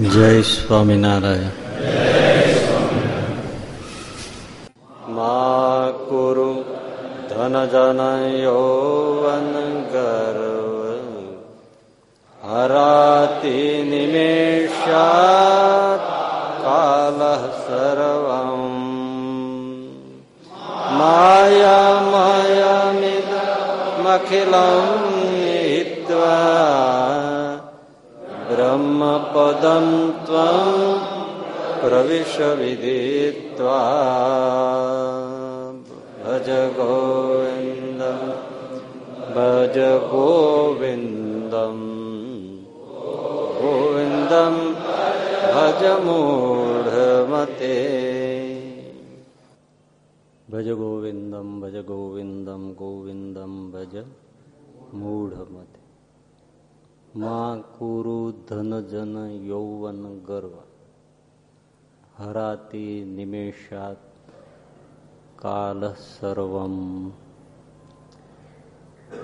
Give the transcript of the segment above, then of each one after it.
જય સ્વામિનારાયણ. મા કુરુ ધન જન યૌવન ગર્વ. હરાતિ નિમેષાત કાલ સર્વમ માયામયમિદમખિલમ હિત્વા. બ્રહ્મપદમ ત્વમ પ્રવિશ વિદિત્વા ભજ ગોવિંદ ભજ ગોવિંદમ गोविन्दं ભજ મૂઢમતે ભજ गोविन्दं ભજ ગોવિંદમ ગોવિંદમ ભજ મૂઢમતે માં કુરુ ધન જન યૌવન ગર્વ. હરાતી નિમેષાત કાલ સર્વમ.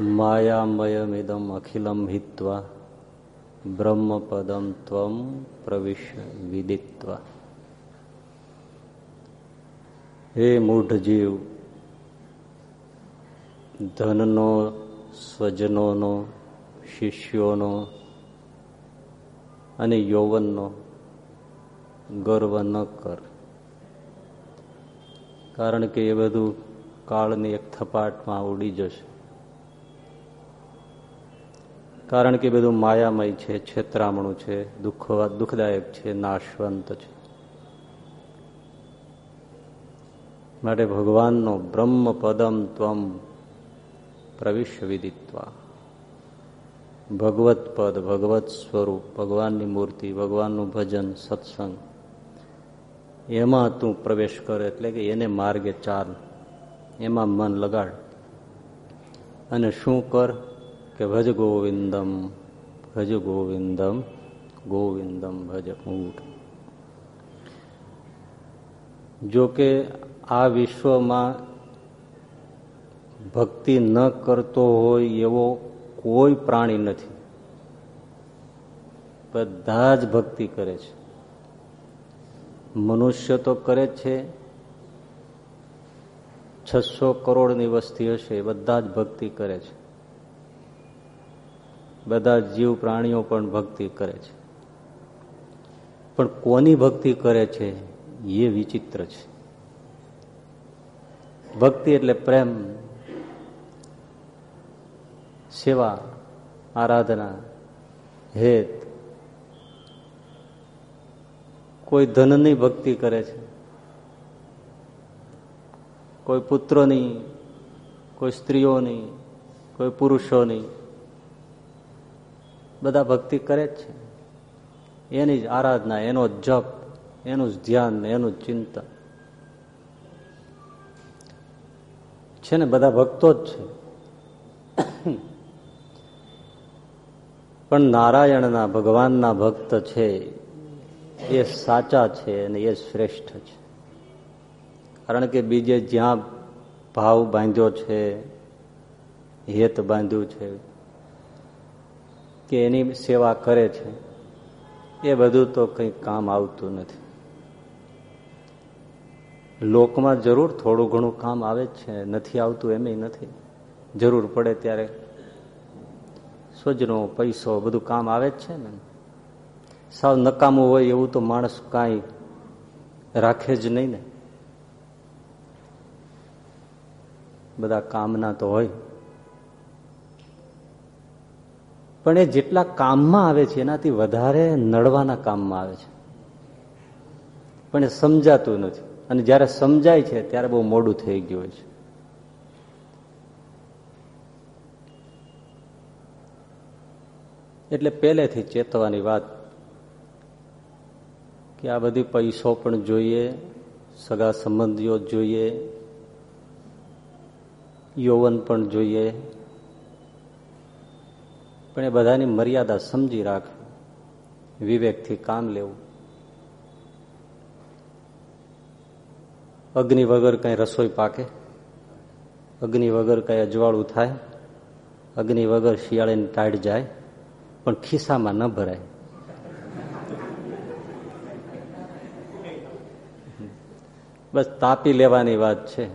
માયામયમિદમ અખિલમ હિત્વા. બ્રહ્મપદમ ત્વમ પ્રવિશ વિદિત્વા. હે મૂઢ જીવ ધનનો, સ્વજનોનો શિષ્યોનો અને યૌવનનો ગર્વ ન કર. કારણ કે એ બધું કાળની એક થપાટમાં ઉડી જશે. કારણ કે બધું માયામય છે, છેતરામણું છે દુઃખ દુઃખદાયક છે, નાશવંત છે. માટે ભગવાનનો બ્રહ્મ પદમ ત્વમ પ્રવિશ્ય વિદિત્વા. ભગવત પદ, ભગવત સ્વરૂપ, ભગવાનની મૂર્તિ, ભગવાનનું ભજન, સત્સંગ. એમાં તું પ્રવેશ કર એટલે કે એને માર્ગે ચાલ. એમાં મન લગાડ. અને શું કર? કે ભજ ગોવિંદમ ભજ ગોવિંદમ ગોવિંદમ ભજ ઊંઠ જો કે આ વિશ્વમાં ભક્તિ ન કરતો હોય એવો કોઈ પ્રાણી નથી. બધા જ ભક્તિ કરે છે. મનુષ્ય તો કરે જ છે. છસો કરોડની વસ્તી હશે બધા જ ભક્તિ કરે છે. બધા જીવ પ્રાણીઓ પણ ભક્તિ કરે છે. પણ કોની ભક્તિ કરે છે એ વિચિત્ર છે. ભક્તિ એટલે પ્રેમ સેવા, આરાધના, હેત. કોઈ ધનની ભક્તિ કરે છે. કોઈ પુત્રોની, કોઈ સ્ત્રીઓની, કોઈ પુરુષોની. બધા ભક્તિ કરે જ છે. એની જ આરાધના, એનો જપ, એનું જ ધ્યાન, એનું જ ચિંતન. છે ને, બધા ભક્તો જ છે. પણ નારાયણના ભગવાનના ભક્ત છે. એ સાચા છે અને એ શ્રેષ્ઠ છે. કારણ કે બીજે જ્યાં ભાવ બાંધ્યો છે, હેત બાંધ્યું છે, કે એની સેવા કરે છે, એ બધું તો કંઈ કામ આવતું નથી. લોકમાં જરૂર થોડું ઘણું કામ આવે જ છે. નથી આવતું એમ નથી. જરૂર પડે ત્યારે સ્વજનો, પૈસો, બધું કામ આવે જ છે ને. સાવ નકામું હોય એવું તો માણસ કાંઈ રાખે જ નહીં ને. બધા કામના તો હોય. પણ એ જેટલા કામમાં આવે છે, એનાથી વધારે નડવાના કામમાં આવે છે. પણ એ સમજાતું નથી. અને જ્યારે સમજાય છે, ત્યારે બહુ મોડું થઈ ગયું હોય છે. એટલે પહેલેથી ચેતવાની વાત કે આ બધી પૈસો પણ જોઈએ, સગા સંબંધીઓ જોઈએ, યૌવન પણ જોઈએ. પણ એ બધાની મર્યાદા સમજી રાખ, વિવેકથી કામ લેવું. અગ્નિ વગર કઈ રસોઈ પાકે, અગ્નિ વગર કઈ અજવાળું થાય, અગ્નિ વગર શિયાળીની ટાઢ જાય. પણ ખિસ્સામાં ન ભરાય. બસ તાપી લેવાની વાત છે.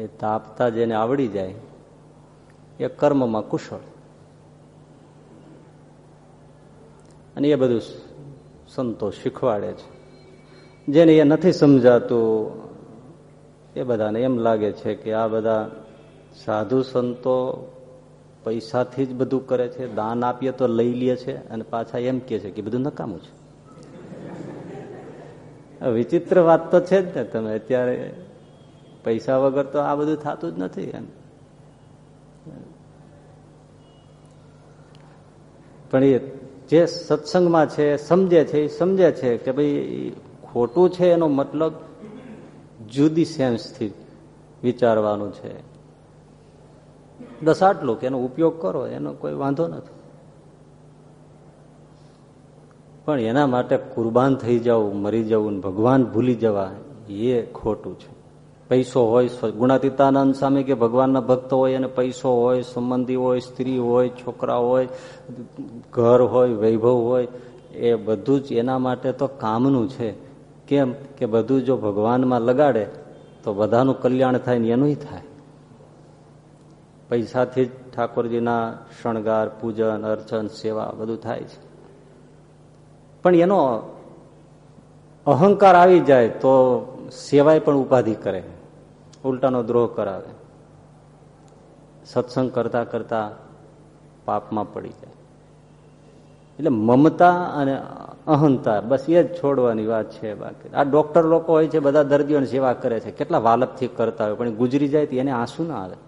એ તાપતા જેને આવડી જાય, એ કર્મમાં કુશળ. અને એ બધું સંતો શીખવાડે છે. જેને એ નથી સમજાતું, એ બધાને એમ લાગે છે કે આ બધા સાધુ સંતો પૈસાથી જ બધું કરે છે, દાન આપીએ તો લઈ લે છે અને પાછા એમ કે છે કે બધું નકામું છે. વિચિત્ર વાત તો છે જ ને, તમે અત્યારે પૈસા વગર તો આ બધું થતું જ નથી એમ. પણ એ જે સત્સંગમાં છે, સમજે છે, એ સમજે છે કે ભાઈ ખોટું છે એનો મતલબ જુદી સેન્સથી વિચારવાનું છે. બસ આટલું કે એનો ઉપયોગ કરો, એનો કોઈ વાંધો નથી. પણ એના માટે કુરબાન થઈ જવું મરી જવું ભગવાન ભૂલી જવા, એ ખોટું છે. પૈસો હોય ગુણાતીતાનંદ સામે કે ભગવાનના ભક્ત હોય અને પૈસો હોય, સંબંધી હોય, સ્ત્રી હોય, છોકરા હોય, ઘર હોય, વૈભવ હોય, એ બધું જ એના માટે તો કામનું છે. કેમ? કે બધું જો ભગવાનમાં લગાડે, તો બધાનું કલ્યાણ થાય ને એનું થાય. પૈસાથી જ ઠાકોરજીના શણગાર, પૂજન, અર્ચન, સેવા બધું થાય છે. પણ એનો અહંકાર આવી જાય તો સેવાય પણ ઉપાધિ કરે. ઉલટાનો દ્રોહ કરાવે. સત્સંગ કરતા કરતા પાપમાં પડી જાય. એટલે મમતા અને અહંતા બસ એ જ છોડવાની વાત છે બાકી. આ ડોક્ટર લોકો હોય છે, બધા દર્દીઓની સેવા કરે છે. કેટલા વાલપથી કરતા હોય, પણ ગુજરી જાય તો એને આંસુ ના આવે.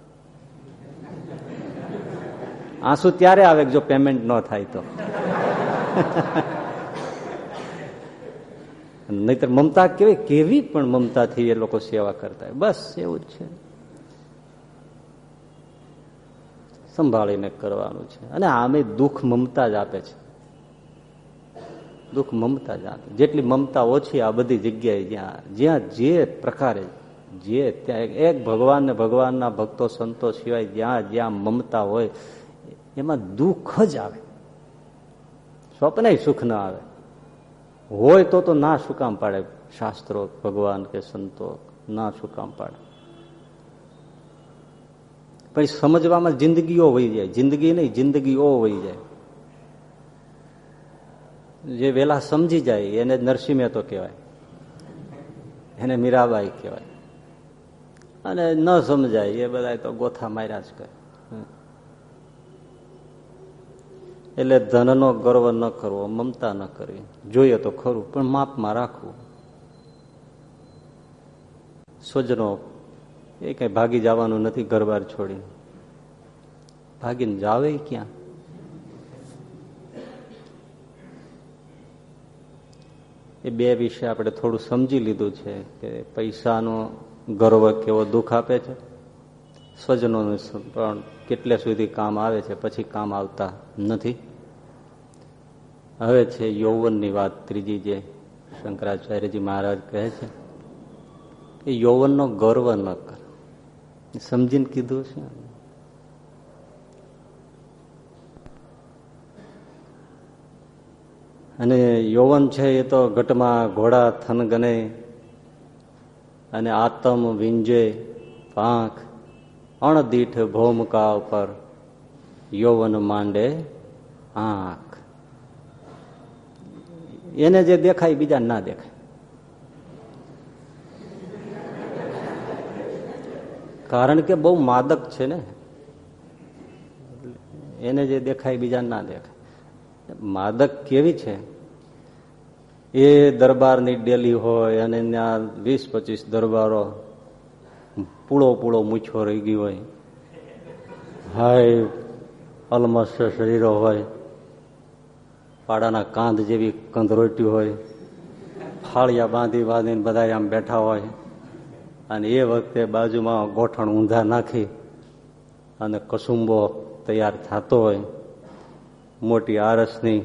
આંસુ ત્યારે આવે જો પેમેન્ટ ન થાય તો. નહીતર મમતા કેવી કેવી પણ મમતાથી એ લોકો સેવા કરતા બસ એવું જ છે. સંભાળીને કરવાનું છે. અને આમે દુઃખ મમતા જ આપે છે. દુઃખ મમતા જ આપે. જેટલી મમતા ઓછી આ બધી જગ્યાએ જ્યાં જ્યાં જે પ્રકારે, જે ત્યાં એક ભગવાન ને ભગવાનના ભક્તો સંતો સિવાય જ્યાં જ્યાં મમતા હોય એમાં દુઃખ જ આવે. સ્વપ્ન સુખ ના આવે. હોય તો તો ના શું કામ પાડે? શાસ્ત્રો, ભગવાન કે સંતો ના શું કામ પાડે? પછી સમજવામાં જિંદગીઓ વહી જાય. જિંદગી નહીં, જિંદગીઓ વહી જાય. જે વેલા સમજી જાય, એને નરસિંહ મહેતો કહેવાય. એને મીરાબાઈ કહેવાય. અને ન સમજાય, એ બધા તો ગોથા માર્યા જ કરે. એટલે ધનનો ગર્વ ન કરવો, મમતા ન કરવી. જોઈએ તો ખરું, પણ માપમાં રાખવું. સ્વજનો, એ કઈ ભાગી જવાનું નથી ઘરબાર છોડીને. ભાગીને જાવે ક્યાં? એ બે વિશે આપણે થોડું સમજી લીધું છે કે પૈસાનો ગર્વ કેવો દુઃખ આપે છે. સ્વજનોનું પણ કેટલે સુધી કામ આવે છે, પછી કામ આવતા નથી. હવે છે યૌવનની વાત ત્રીજી જે શંકરાચાર્યજી મહારાજ કહે છે એ યૌવનનો ગર્વ ન કર. સમજીને કીધું છે. અને યૌવન છે એ તો ઘટમાં ઘોડા થનગને અને આતમ વિંજે, પાંખ, અણદીઠ ભૌમકા ઉપર યૌવન માંડે આંખ. એને જે દેખાય બીજા ના દેખાય. કારણ કે બહુ માદક છે ને. એને જે દેખાય બીજા ના દેખાય. માદક કેવી છે? એ દરબારની ડેલી હોય અને ત્યાં વીસ પચીસ દરબારો પૂળો પૂળો મૂછો રહી ગયો હોય. હાય, અલમસ્ત શરીરો હોય. પાડાના કાંધ જેવી કંધરોટી હોય, ફાળિયા બાંધી બાંધીને બધા આમ બેઠા હોય, અને એ વખતે બાજુમાં ગોઠણ ઊંધા નાખી અને કસુંબો તૈયાર થતો હોય, મોટી આરસની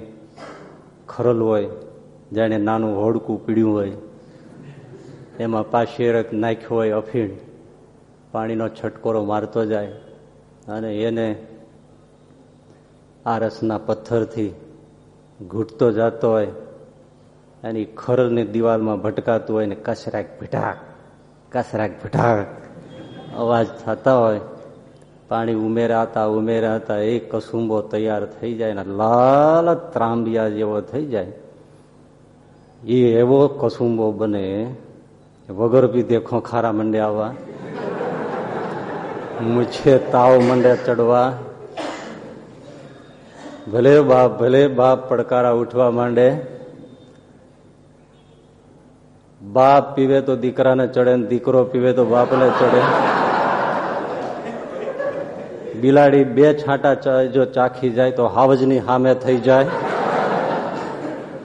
ખરલ હોય, જાણે નાનું હોડકું પીડ્યું હોય, એમાં પાશેરક નાખ્યો હોય અફીણ, પાણીનો છટકોરો મારતો જાય, અને એને આરસના પથ્થરથી ઘૂંટતો જતો હોય, એની ખરની દિવાલમાં ભટકાતું હોય ને કસરાક ભીટાક કસરાક ભીટાક અવાજ થતા હોય, પાણી ઉમેરાતા ઉમેરાતા એ કસુંબો તૈયાર થઈ જાય ને લાલ ત્રાંબિયા જેવો થઈ જાય. એ એવો કસુંબો બને વગર બી દેખો ખારા મંડે આવવા, મૂછે તાવ મંડે ચડવા ભલે બાપ ભલે બાપ પડકારા ઉઠવા માંડે, બાપ પીવે તો દીકરાને ચડે ને દીકરો પીવે તો બાપને ચડે. બિલાડી બે છાંટા જો ચાખી જાય તો હાવજની સામે થઈ જાય.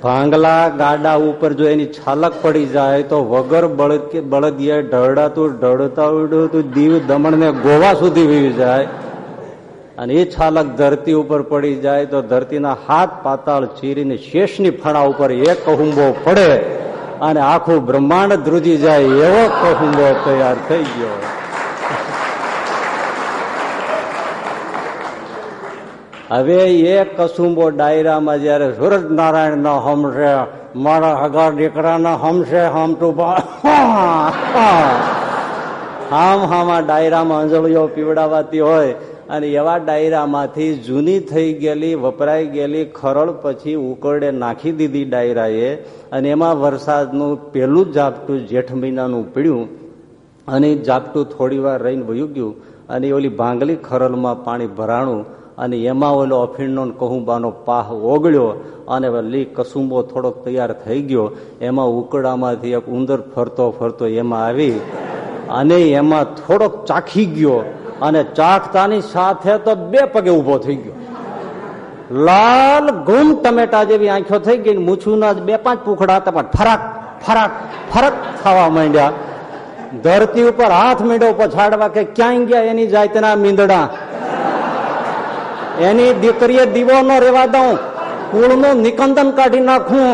ભાંગલા ગાડા ઉપર જો એની છાલક પડી જાય તો વગર બળદ બળદિયા ઢળડાતું ઢળતા ઉડતું દીવ દમણ ને ગોવા સુધી વી જાય. અને એ છાલક ધરતી ઉપર પડી જાય તો ધરતીના હાથ પાતાળ ચીરીને શેષની ફણા ઉપર એક કહુંબો પડે અને આખું બ્રહ્માંડ ધ્રુજી જાય એવો કહુંબો તૈયાર થઈ ગયો. હવે એ કસુંબો ડાયરામાં જયારે સુરજ નારાયણ ના હમશે, મારા હગા દીકરાના હમશે, હમ તું હામ હામાં ડાયરામાં અંજળીઓ પીવડાવાતી હોય અને એવા ડાયરામાંથી જૂની થઈ ગયેલી, વપરાઈ ગયેલી ખરળ પછી ઉકરડે નાખી દીધી ડાયરાએ અને એમાં વરસાદનું પહેલું ઝાપટું જેઠ મહિનાનું પીડ્યું અને ઝાપટું થોડી વાર રહીને વયું ગયું અને ઓલી ભાંગલી ખરલમાં પાણી ભરાણું અને એમાં ઓલો અફીણનો કહુંબાનો પાહ ઓગળ્યો અને લી કસુંબો થોડોક તૈયાર થઈ ગયો. એમાં ઉકડામાંથી એક ઉંદર ફરતો ફરતો એમાં આવી અને એમાં થોડોક ચાખી ગયો અને ચાખતાની સાથે તો બે પગે ઊભો થઈ ગયો. લાલ ગુમ ટમેટા જેવી આંખો થઈ ગઈ મૂછુના બે પાંચ પૂખડા હતા, પણ ફરાક ફરાક, ફરક થવા માંડ્યા. ધરતી ઉપર હાથ મીંડો પછાડવા કે ક્યાંય ગયા એની જાતના મીંદડા. એની દીકરીએ દીવો ન રેવા દઉં, કુળનું નિકંદન કાઢી નાખું.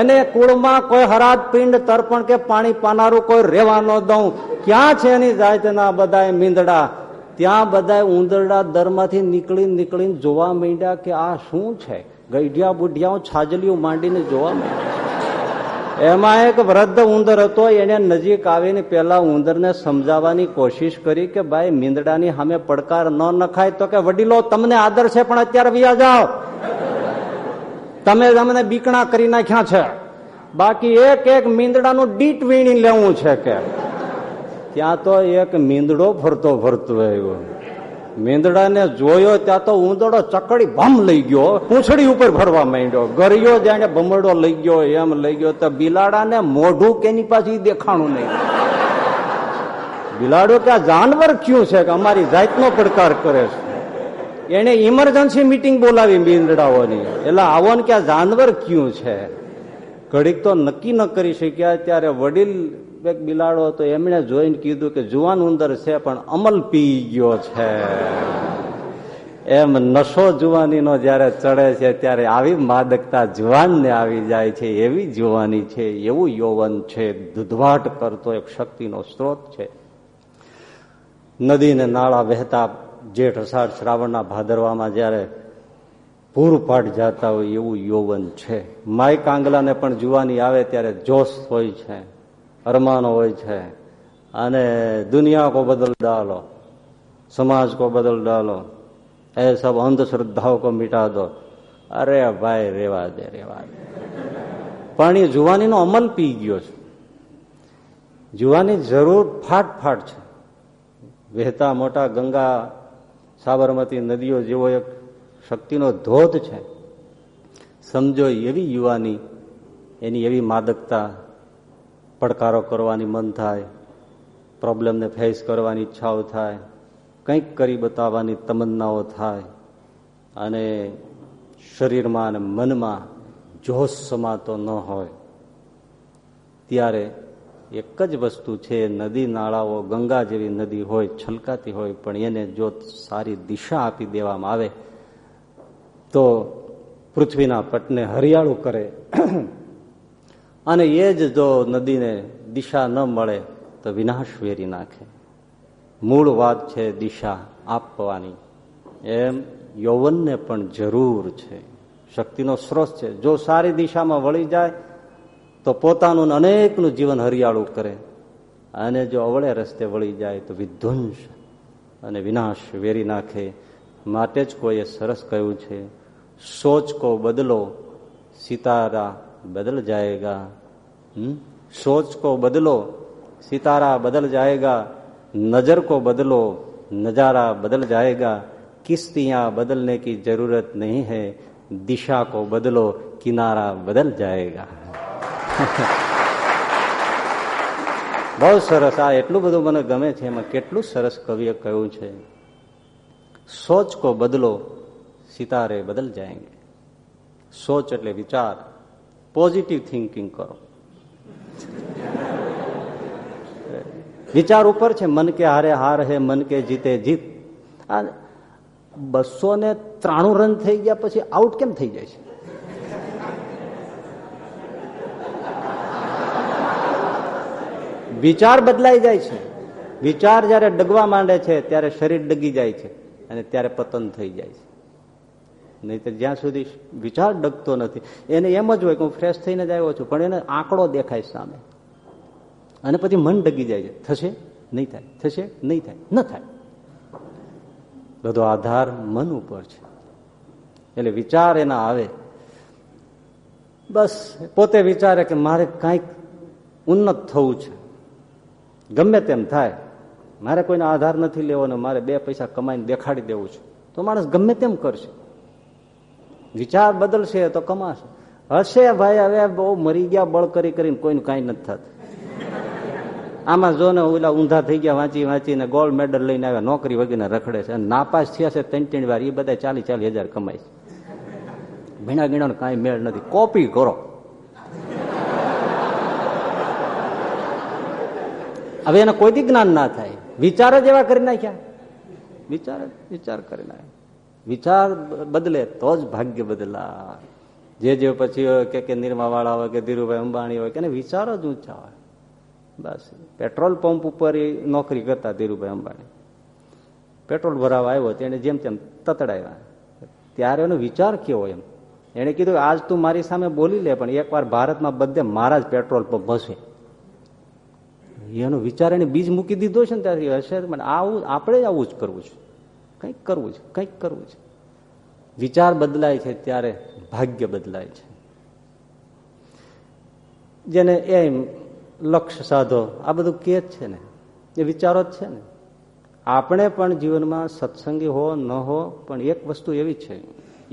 એને કુળમાં કોઈ હરાજ, પિંડ, તર્પણ કે પાણી પાનારું કોઈ રેવા ન દઉં. ક્યાં છે એની જાતના બધા મીંદડા? ત્યાં બધા ઉંદરડા દરમાંથી નીકળી નીકળીને જોવા માંડ્યા કે આ શું છે? ગઈઢિયા બુઢિયાઓ છાજલીઓ માંડીને જોવા માંડ્યા. એમાં એક વૃદ્ધ ઉંદર હતો, એને નજીક આવીને પેલા ઉંદરને સમજાવવાની કોશિશ કરી કે ભાઈ, મીંદડાની સામે પડકાર ન નખાય તો કે, વડીલો, તમને આદર છે, પણ અત્યારે વ્યા જાઓ. તમે તમને બીકણા કરી નાખ્યા છે. બાકી એક એક મીંદડાનું ડીટ વીણી લેવું છે કે ત્યાં તો એક મીંદડો ફરતો ફરતો આવ્યો. મીંદડાને જોયો ત્યાં તો ઉંદડો ચકડી ભમ લઈ ગયો, પૂંછડી ઉપર ફરવા માંડ્યો. ગરિયો જાણે ભમરડો લઈ ગયો, એમ લઈ ગયો. તો બિલાડાને મોઢું કેની પાછી દેખાણું નહીં. બિલાડો કે જાનવર ક્યું છે કે અમારી જાતનો પડકાર કરે છે? એને ઇમરજન્સી મીટિંગ બોલાવી મીંદડાઓની. એટલે આવો ને કે જાનવર ક્યું છે? ઘડીક તો નક્કી ન કરી શક્યા. ત્યારે વડીલ એક બિલાડો હતો, એમણે જોઈને કીધું કે, જુવાન ઉંદર છે, પણ અમલ પી ગયો છે. એમ નશો જુવાનીનો જયારે ચડે છે, ત્યારે આવી માદકતા જુવાનને આવી જાય છે, એવી જુવાની છે, એવું યૌવન છે, દુધવાટ કરતો એક શક્તિનો સ્ત્રોત છે. નદીને નાળા વહેતા જેઠ અષાઢ શ્રાવણના ભાદરવામાં જયારે પૂરપાટ જતા હોય, એવું યૌવન છે. માય કાંગલાને પણ જુવાની આવે ત્યારે જોશ હોય છે. અરમાનો હોય છે. અને દુનિયા કો બદલ ડાલો, સમાજ કો બદલ ડાલો, એ સબ અંધશ્રદ્ધાઓ કો મિટા દો. અરે ભાઈ, રેવા દે રેવા દે. પણ એ જુવાનીનો અમલ પી ગયો છે. જુવાની જરૂર ફાટ ફાટ છે. વહેતા મોટા ગંગા, સાબરમતી નદીઓ જેવો એક શક્તિનો ધોધ છે. સમજો એવી યુવાની, એની એવી માદકતા પડકારો કરવાની મન થાય પ્રોબ્લેમને ફેસ કરવાની ઈચ્છાઓ થાય, કંઈક કરી બતાવવાની તમન્નાઓ થાય, અને શરીરમાં અને મનમાં જોશ સમાતો ન હોય. ત્યારે એક જ વસ્તુ છે, નદી નાળાઓ ગંગા જેવી નદી હોય, છલકાતી હોય, પણ એને જો સારી દિશા આપી દેવામાં આવે, તો પૃથ્વીના પટને હરિયાળું કરે અને એ જ જો નદીને દિશા ન મળે, તો વિનાશ વેરી નાખે. મૂળ વાત છે દિશા આપવાની. એમ યૌવનને પણ જરૂર છે. શક્તિનો સ્ત્રોત છે. જો સારી દિશામાં વળી જાય, તો પોતાનું અનેકનું જીવન હરિયાળું કરે. અને જો અવળે રસ્તે વળી જાય, તો વિધ્વંસ અને વિનાશ વેરી નાખે. માટે જ કોઈએ સરસ કહ્યું છે, સોચ કો બદલો, સિતારા બદલ જાયેગા. सोच को बदलो सितारा बदल जाएगा नजर को बदलो नजारा बदल जाएगा किश्तियां बदलने की जरूरत नहीं है दिशा को बदलो किनारा बदल जाएगा બહુ સરસ આ એટલું બધું મને ગમે છે એમાં કેટલું સરસ કવિએ કહ્યું છે સોચ કો બદલો સિતારે બદલ જાયંગે સોચ એટલે વિચાર પોઝિટિવ થિંકિંગ કરો વિચાર ઉપર છે, મન કે હારે હાર હે, મન કે જીતે જીત. આ બસો ને ત્રાણું રન થઈ ગયા પછી આઉટ કેમ થઈ જાય છે? વિચાર બદલાઈ જાય છે. વિચાર જયારે ડગવા માંડે છે, ત્યારે શરીર ડગી જાય છે અને ત્યારે પતન થઈ જાય છે. નહીં તો જ્યાં સુધી વિચાર ડગતો નથી. એને એમ જ હોય કે હું ફ્રેશ થઈને જ આવ્યો છું, પણ એને આંકડો દેખાય સામે. અને પછી મન ડગી જાય છે. થશે? નહીં થાય. થશે? નહીં થાય. ન થાય. બધો આધાર મન ઉપર છે. એટલે વિચાર એના આવે. બસ, પોતે વિચારે કે મારે કાંઈક ઉન્નત થવું છે. ગમે તેમ થાય. મારે કોઈનો આધાર નથી લેવાનો. મારે બે પૈસા કમાઈને દેખાડી દેવું છે. તો માણસ ગમે તેમ કરશે. વિચાર બદલશે તો કમાશે. હશે ભાઈ, હવે બહુ મરી ગયા, બળ કરી કરીને કોઈને કાંઈ નથી થતું. આમાં જો ને ઓલા ઊંધા થઈ ગયા, વાંચી વાંચીને ગોલ્ડ મેડલ લઈને આવ્યા, નોકરી વગેરે રખડે છે. નાપાસ થયા છે ત્રણ ત્રણ વાર, એ બધા ચાલી ચાલી હજાર કમાય છે. ભીણા ગીણા કાંઈ મેળ નથી. કોપી કરો. હવે એને કોઈ જ્ઞાન ના થાય. વિચાર જ એવા કરી નાખ્યા. વિચાર વિચાર કરી નાખ્યા. વિચાર બદલે તો જ ભાગ્ય બદલા. જે જે પછી કે કે નિર્માવાળા હોય કે ધીરુભાઈ અંબાણી હોય કે વિચારો જ ઊંચા હોય. બસ. પેટ્રોલ પંપ ઉપર એ નોકરી કરતા ધીરુભાઈ અંબાણી. પેટ્રોલ ભરાવા આવ્યો તેને જેમ તેમ તતડાવ્યા. ત્યારે એનો વિચાર કેવો એમ? એને કીધું, આજ તું મારી સામે બોલી લે, પણ એકવાર ભારતમાં બધે મારા જ પેટ્રોલ પંપ હશે. એનો વિચાર એને બીજ મૂકી દીધો છે ને ત્યાંથી હશે પણ આવું, આપણે જ આવું જ કરવું છે. કંઈક કરવું છે, કંઈક કરવું છે. વિચાર બદલાય છે ત્યારે ભાગ્ય બદલાય છે. જેને એમ લક્ષ્ય સાધો, આ બધું કે જ છે ને? એ વિચારો જ છે ને? આપણે પણ જીવનમાં સત્સંગી હો, ન હો, પણ એક વસ્તુ એવી છે.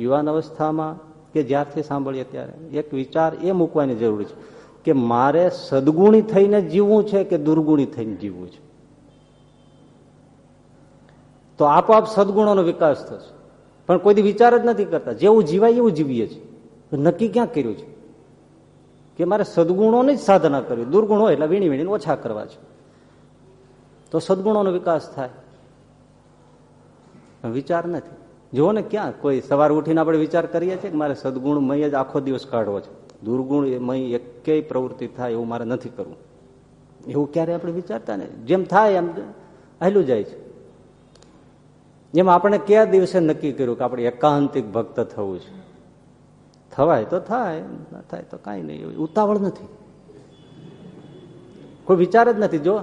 યુવાન અવસ્થામાં કે જ્યારથી સાંભળીએ ત્યારે, એક વિચાર એ મૂકવાની જરૂર છે કે મારે સદગુણી થઈને જીવવું છે કે દુર્ગુણી થઈને જીવવું છે? તો આપોઆપ સદગુણોનો વિકાસ થશે. પણ કોઈ વિચાર જ નથી કરતા. જેવું જીવાય એવું જીવીએ છીએ. નક્કી ક્યાં કર્યું છે? કે મારે સદગુણોની જ સાધના કરવી. દુર્ગુણ હોય એટલે વીણી વીણીને ઓછા કરવા છે. તો સદગુણોનો વિકાસ થાય. વિચાર નથી. જુઓ ને ક્યાં કોઈ સવાર ઉઠીને આપણે વિચાર કરીએ છીએ કે મારે સદગુણ મય જ આખો દિવસ કાઢવો છે. દુર્ગુણ મય એકેય પ્રવૃત્તિ થાય એવું મારે નથી કરવું. એવું ક્યારે આપણે વિચારતા ને જેમ થાય એમ હાલું જાય છે. જેમ આપણે કયા દિવસે નક્કી કર્યું કે આપણે એકાંતિક ભક્ત થવું છે? થવાય તો થાય, ના થાય તો કાંઈ નહીં. ઉતાવળ નથી. કોઈ વિચાર જ નથી જો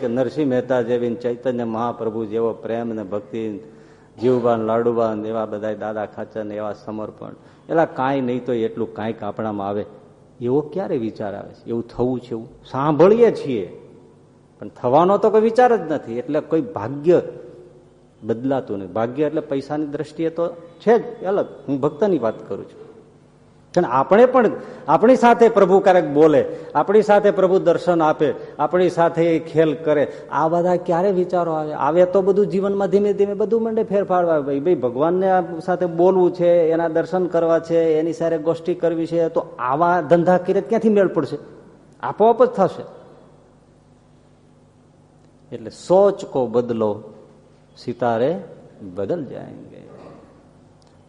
કે નરસિંહ મહેતા જેવી ચૈતન્ય મહાપ્રભુ જેવો પ્રેમ ને ભક્તિ જીવબાન, લાડુબાન એવા બધા દાદા ખાચર એવા સમર્પણ. એલા કાંઈ નહીં તો એટલું કાંઈક આપણામાં આવે. એવો ક્યારે વિચાર આવે છે? એવું થવું છે એવું? સાંભળીએ છીએ. પણ થવાનો તો કોઈ વિચાર જ નથી. એટલે કોઈ ભાગ્ય બદલાતું નહીં ભાગ્ય એટલે પૈસાની દ્રષ્ટિએ તો છે જ અલગ. હું ભક્તની વાત કરું છું. કારણ આપણે પણ આપણી સાથે પ્રભુ ક્યારેક બોલે, આપણી સાથે પ્રભુ દર્શન આપે, આપણી સાથે એ ખેલ કરે. આ બધા ક્યારે વિચારો આવે? આવે તો બધું જીવનમાં ધીમે ધીમે બધું મંડે ફેરફાર આવે. ભાઈ ભગવાનને સાથે બોલવું છે, એના દર્શન કરવા છે, એની સાથે ગોષ્ઠી કરવી છે, તો આવા ધંધા કરે ક્યાંથી મેળ પડશે? આપોઆપ જ થશે. એટલે સોચ કો બદલો સિતારે બદલ જાયંગે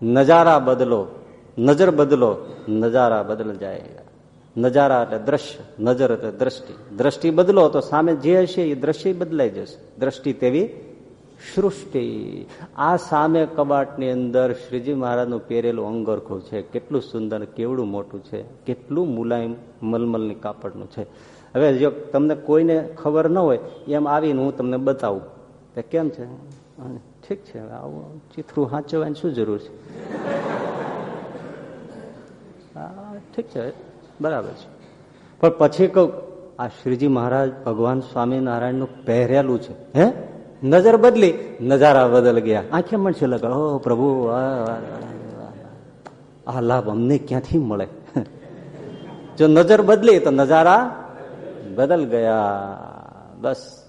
નજારા બદલો નજર બદલો નજારા બદલ જાયગા નજારા એટલે દ્રશ્ય નજર એટલે દ્રષ્ટિ દ્રષ્ટિ બદલો તો સામે જે હશે એ દ્રશ્ય બદલાઈ જશે દ્રષ્ટિ તેવી સૃષ્ટિ આ સામે કબાટની અંદર શ્રીજી મહારાજનું પહેરેલું અંગરખું છે કેટલું સુંદર કેવડું મોટું છે કેટલું મુલાયમ મલમલની કાપડનું છે હવે જો તમને કોઈને ખબર ન હોય, એમ આવીને હું તમને બતાવું. કે કેમ છે? ઠીક છે આવું ચિત્રું સાચવવાની શું જરૂર છે? ઠીક છે, બરાબર છે. પણ પછી કહું, આ શ્રીજી મહારાજ ભગવાન સ્વામિનારાયણનું પહેરેલું છે, હે? નજર બદલી, નજારા બદલ ગયા. આંખે મળશે લગ ઓ પ્રભુ આ લાભ અમને ક્યાંથી મળે? જો નજર બદલી તો નજારા બદલ ગયા. બસ.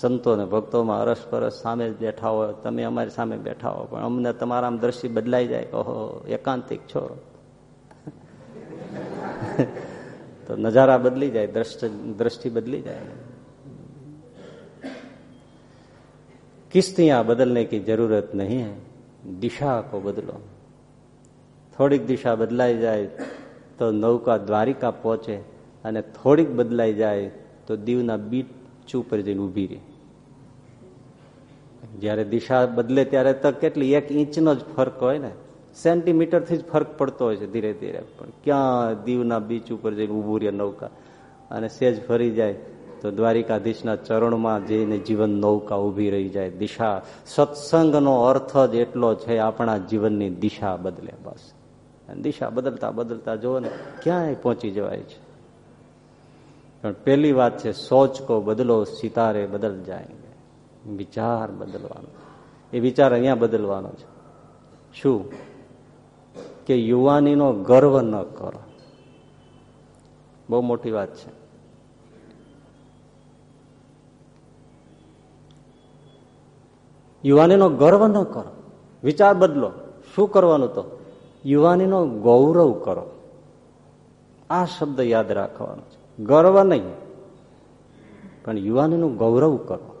સંતો ને ભક્તોમાં અરસપરસ સામે બેઠા હોય. તમે અમારી સામે બેઠા હો, પણ અમને તમારા દ્રશ્ય બદલાઈ જાય ઓહો, એકાંતિક છો. તો નજારા બદલી જાય, દ્રષ્ટિ બદલી જાય. કિસ્તી આ બદલને કી જરૂરત નહીં હૈ. દિશા કો બદલો. થોડીક દિશા બદલાઈ જાય તો નૌકા દ્વારિકા પહોંચે અને થોડીક બદલાઈ જાય તો દીવના બીટ ઉપર જઈને ઊભી રહી. જયારે દિશા બદલે ત્યારે તો કેટલી, એક ઇંચનો જ ફરક હોય ને? સેન્ટીમીટરથી જ ફરક પડતો હોય છે ધીરે ધીરે. પણ ક્યાં દીવના બીચ ઉપર જઈને ઉભું રહે નૌકા? અને સેજ ફરી જાય તો દ્વારિકાધીશના ચરણમાં જઈને જીવન નૌકા ઊભી રહી જાય. દિશા, સત્સંગનો અર્થ જ એટલો છે આપણા જીવનની દિશા બદલે બસ. દિશા બદલતા બદલતા જુઓ ને, ક્યાંય પહોંચી જવાય છે. પણ પેલી વાત છે, સોચ કો બદલો, સિતારે બદલ જાય વિચાર બદલવાનો. એ વિચાર અહીંયા બદલવાનો છે. શું? કે યુવાનીનો ગર્વ ન કરો. બહુ મોટી વાત છે. યુવાનીનો ગર્વ ન કરો. વિચાર બદલો. શું કરવાનું તો? યુવાનીનો ગૌરવ કરો. આ શબ્દ યાદ રાખવાનો છે. ગર્વ નહીં. પણ યુવાનનું ગૌરવ કરો.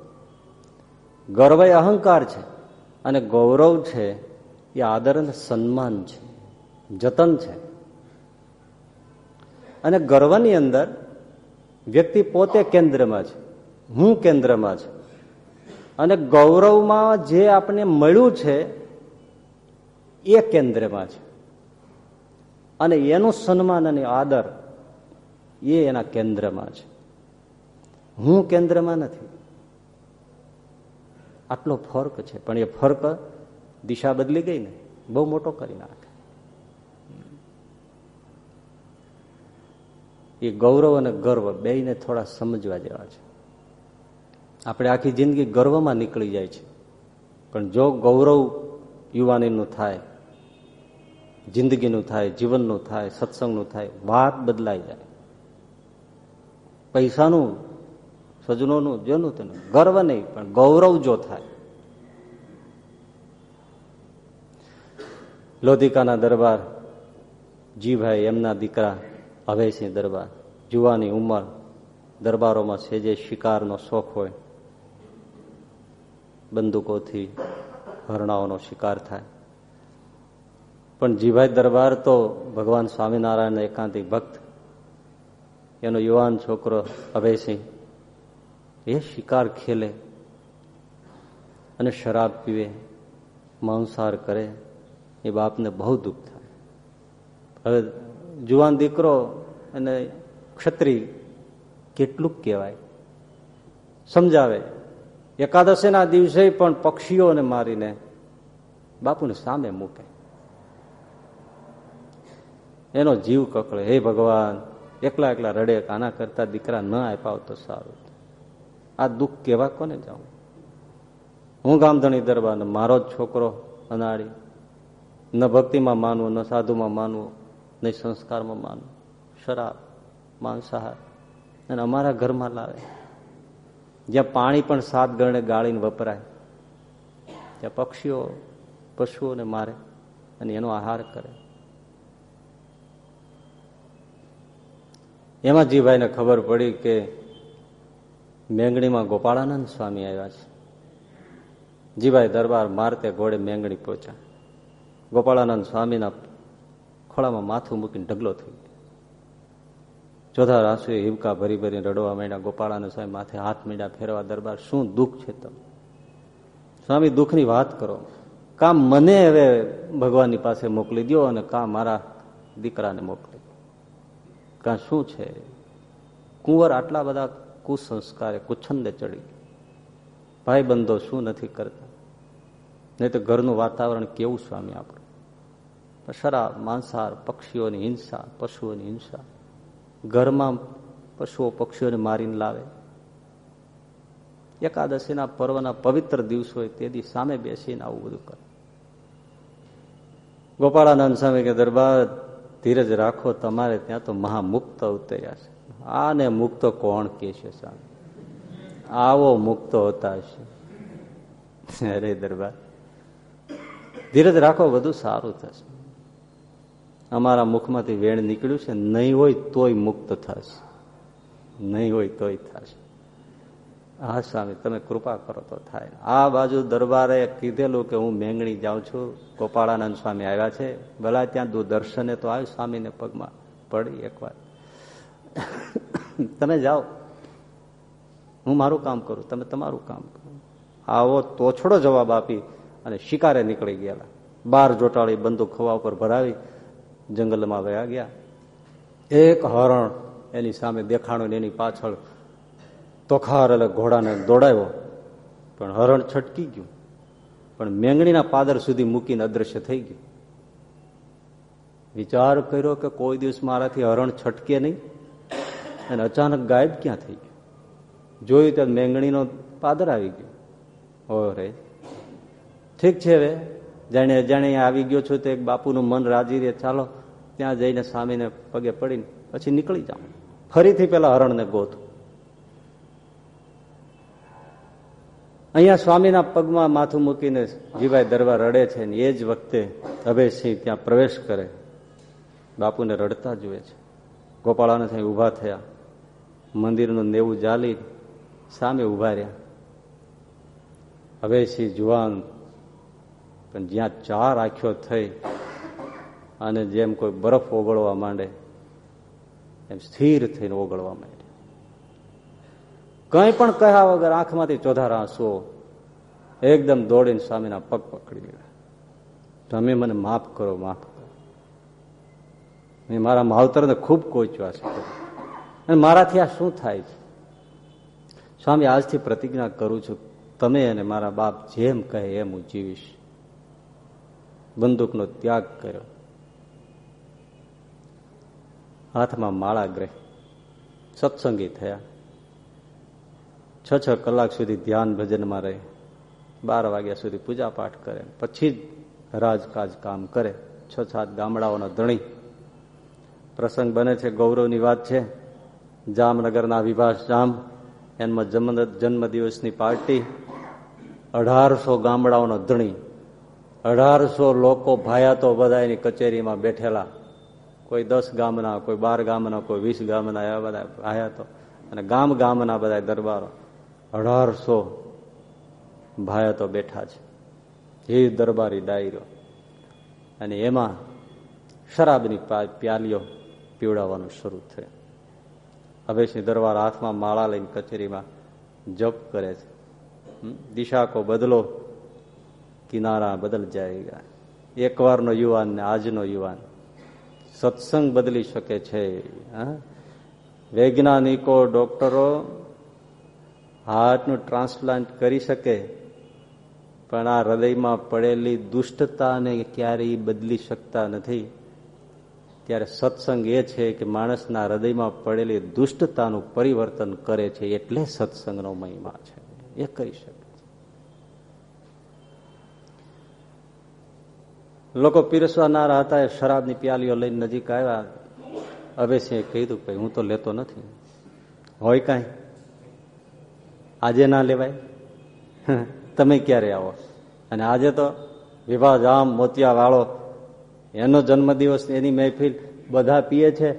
ગર્વ એ અહંકાર છે અને ગૌરવ છે એ આદર અને સન્માન છે. જતન છે. અને ગર્વની અંદર વ્યક્તિ પોતે કેન્દ્રમાં છે. હું કેન્દ્રમાં છે. અને ગૌરવમાં જે આપણે મળ્યું છે એ કેન્દ્રમાં છે. અને એનું સન્માન અને આદર એ એના કેન્દ્રમાં છે. હું કેન્દ્રમાં નથી. આટલો ફર્ક છે. પણ એ ફર્ક દિશા બદલી ગઈ ને, બહુ મોટો કરી નાખે. એ ગૌરવ અને ગર્વ બેને થોડા સમજવા જેવા છે. આપણે આખી જિંદગી ગર્વમાં નીકળી જાય છે. પણ જો ગૌરવ યુવાનીનું થાય, જિંદગીનું થાય, જીવનનું થાય, સત્સંગનું થાય, વાત બદલાઈ જાય. પૈસાનું, સજનોનું, જેનું તેનું, ગર્વ નહીં, પણ ગૌરવ જો થાય. લોધિકાના દરબાર, જીભાઈ એમના દીકરા અભયસિંહ દરબાર, જુવાની ઉંમર, દરબારોમાં છે જે શિકારનો શોખ હોય, બંદૂકોથી હરણાઓનો શિકાર થાય. પણ જીભાઈ દરબાર તો ભગવાન સ્વામિનારાયણ એકાંતિક ભક્ત એનો યુવાન છોકરો અભયસિંહ, એ શિકાર ખેલે અને શરાબ પીવે, માંસાહાર કરે, એ બાપને બહુ દુઃખ થાય. હવે જુવાન દીકરો અને ક્ષત્રિય કેટલુંક કહેવાય. સમજાવે. એકાદશીના દિવસે પણ પક્ષીઓને મારીને બાપુને સામે મૂકે. એનો જીવ કકળે. હે ભગવાન એકલા એકલા રડે આના કરતા દીકરા ન આપ્યા તો સારું આ દુઃખ કેવા કોને જાઉં? હું ગામધણી દરબાર મારો જ છોકરો અનાળી ન ભક્તિમાં માનવું, ન સાધુમાં માનવું નહીં સંસ્કારમાં માનવું. શરાબ, માંસાહાર, અને અમારા ઘરમાં લાવે. જ્યાં પાણી પણ સાત ગણે ગાળીને વપરાય. ત્યાં પક્ષીઓ, પશુઓને મારે, અને એનો આહાર કરે. એમાં જીભાઈને ખબર પડી કે મેંગણીમાં ગોપાળાનંદ સ્વામી આવ્યા છે. જીભાઈ દરબાર મારતે ઘોડે મેંગણી પહોંચ્યા ગોપાળાનંદ સ્વામીના ખોળામાં માથું મૂકીને ઢગલો થઈ ચોથા રાસુએ હિબકા ભરી ભરીને રડવા માંડ્યા. ગોપાળાનંદ સ્વામી માથે હાથ મીંડ્યા, ફેરવા દરબાર, શું દુઃખ છે તમે સ્વામી, દુઃખની વાત કરો. કામ મને હવે ભગવાનની પાસે મોકલી દો અને કામ મારા દીકરાને મોકલી દો શું છે? કુંવર આટલા બધા કુસંસ્કારે, કુછંદે ચડી ભાઈ બંધો શું નથી કરતા? નહીં તો ઘરનું વાતાવરણ કેવું સ્વામી આપણું? શરાબ માંસાહાર, પક્ષીઓની હિંસા, પશુઓની હિંસા. ઘરમાં પશુઓ પક્ષીઓને મારીને લાવે. એકાદશીના પર્વના પવિત્ર દિવસ હોય તેથી સામે બેસીને આવું બધું કરે. ગોપાળાનંદ સ્વામી કે, દરબાર ધીરજ રાખો, તમારે ત્યાં તો મહામુક્ત અવતર્યા છે. આને મુક્ત કોણ કે છે સ્વામી આવો મુક્ત હોતા છે અરે દરબાર. ધીરજ રાખો, બધું સારું થશે. અમારા મુખમાંથી વેણ નીકળ્યું છે, નહીં હોય તોય મુક્ત થશે. નહીં હોય તોય થશે. હા, સ્વામી, તમે કૃપા કરો તો થાય. આ બાજુ દરબારે કીધેલું કે હું મેંગણી જાઉં છું. ગોપાળાનંદ સ્વામી આવ્યા છે. ભલા ત્યાં દર્શને તો આવ્યું સ્વામીને પગમાં. પડી એકવાર. તમે જાઓ. હું મારું કામ કરું, તમે તમારું કામ કરો. આવો તોછડો જવાબ આપી અને શિકારે નીકળી ગયેલા. બાર જોટાળી બંદૂક ખવા ઉપર ભરાવી જંગલમાં વયા ગયા. એક હરણ એની સામે દેખાણું એની પાછળ તોખાર એટલે ઘોડાને દોડાવ્યો. પણ હરણ છટકી ગયું. પણ મેંગણીના પાદર સુધી મૂકીને અદ્રશ્ય થઈ ગયું. વિચાર કર્યો કે કોઈ દિવસ મારાથી હરણ છટકે નહીં અને અચાનક ગાયબ ક્યાં થઈ ગયું? જોયું ત્યાં મેંગણીનો પાદર આવી ગયો. ઓ રે ઠીક છે હવે. જાણે અજાણે આવી ગયો છું તો એક બાપુનું મન રાજી રે ચાલો, ત્યાં જઈને સ્વામીને પગે પડીને પછી નીકળી જાઉં. ફરીથી પેલા હરણને ગોતું. અહીંયા સ્વામીના પગમાં માથું મૂકીને જીવાય દરબાર રડે છે ને એ જ વખતે અભયસિંહ ત્યાં પ્રવેશ કરે. બાપુને રડતા જુએ છે. ગોપાળાને ત્યાં ઊભા થયા. મંદિરનું નેવું જાલી સામે ઊભા રહ્યા. અભયસિંહ જુવાન, પણ જ્યાં ચાર આંખો થઈ અને જેમ કોઈ બરફ ઓગળવા માંડે, એમ સ્થિર થઈને ઓગળવા માંડે. કંઈ પણ કહ્યા વગર આંખમાંથી ચોધારા આંસુઓ એકદમ દોડીને સ્વામીના પગ પકડી લીધા તમે મને માફ કરો માફ કરો. મેં મારા માવતરને ખૂબ કોચવા છે. અને મારાથી આ શું થાય છે? સ્વામી, આજથી પ્રતિજ્ઞા કરું છું, તમે અને મારા બાપ જેમ કહે એમ હું જીવીશ. બંદૂકનો ત્યાગ કર્યો. હાથમાં માળા ગ્રહ. સત્સંગી થયા. છ છ કલાક સુધી ધ્યાન ભજનમાં રહે. બાર વાગ્યા સુધી પૂજા પાઠ કરે. પછી જ રાજકાજ કામ કરે. છ સાત ગામડાઓનો ધણી. પ્રસંગ બને છે, ગૌરવની વાત છે. જામનગરના વિભાસ જામ. એમાં જન્મ, જન્મદિવસની પાર્ટી. અઢારસો ગામડાઓનો ધણી. અઢારસો લોકો ભાયાતો બધા એની કચેરીમાં બેઠેલા. કોઈ દસ ગામના, કોઈ બાર ગામના, કોઈ વીસ ગામના, એવા બધા ભાયાતો અને ગામ ગામના બધા દરબારો. અઢારસો ભાયતો બેઠા છે. એ દરબારી ડાયરો. અને એમાં શરાબની પ્યાલીઓ પીવડાવવાનું શરૂ થયું. અભયસિંહ દરબાર હાથમાં માળા લઈને કચેરીમાં જપ કરે છે. દિશા કો બદલો, કિનારા બદલ જાયગા. એકવારનો યુવાન ને આજનો યુવાન. સત્સંગ બદલી શકે છે. વૈજ્ઞાનિકો, ડોક્ટરો હાર્ટનું ટ્રાન્સપ્લાન્ટ કરી શકે, પણ આ હૃદયમાં પડેલી દુષ્ટતાને ક્યારેય બદલી શકતા નથી. ત્યારે સત્સંગ એ છે કે માણસના હૃદયમાં પડેલી દુષ્ટતાનું પરિવર્તન કરે છે, એટલે સત્સંગનો મહિમા છે. એ કરી શકે લોકો પીરસવાનારા હતા, એ શરાબની પ્યાલીઓ લઈને નજીક આવ્યા. અભયસિંહે કીધું ભાઈ, હું તો લેતો નથી. હોય કાંઈ? આજે ના લેવાય? તમે ક્યારે આવો? અને આજે તો વિવાહ જામ, મોતિયા વાળો, એનો જન્મદિવસ, એની મહેફિલ બધા પીએ છે.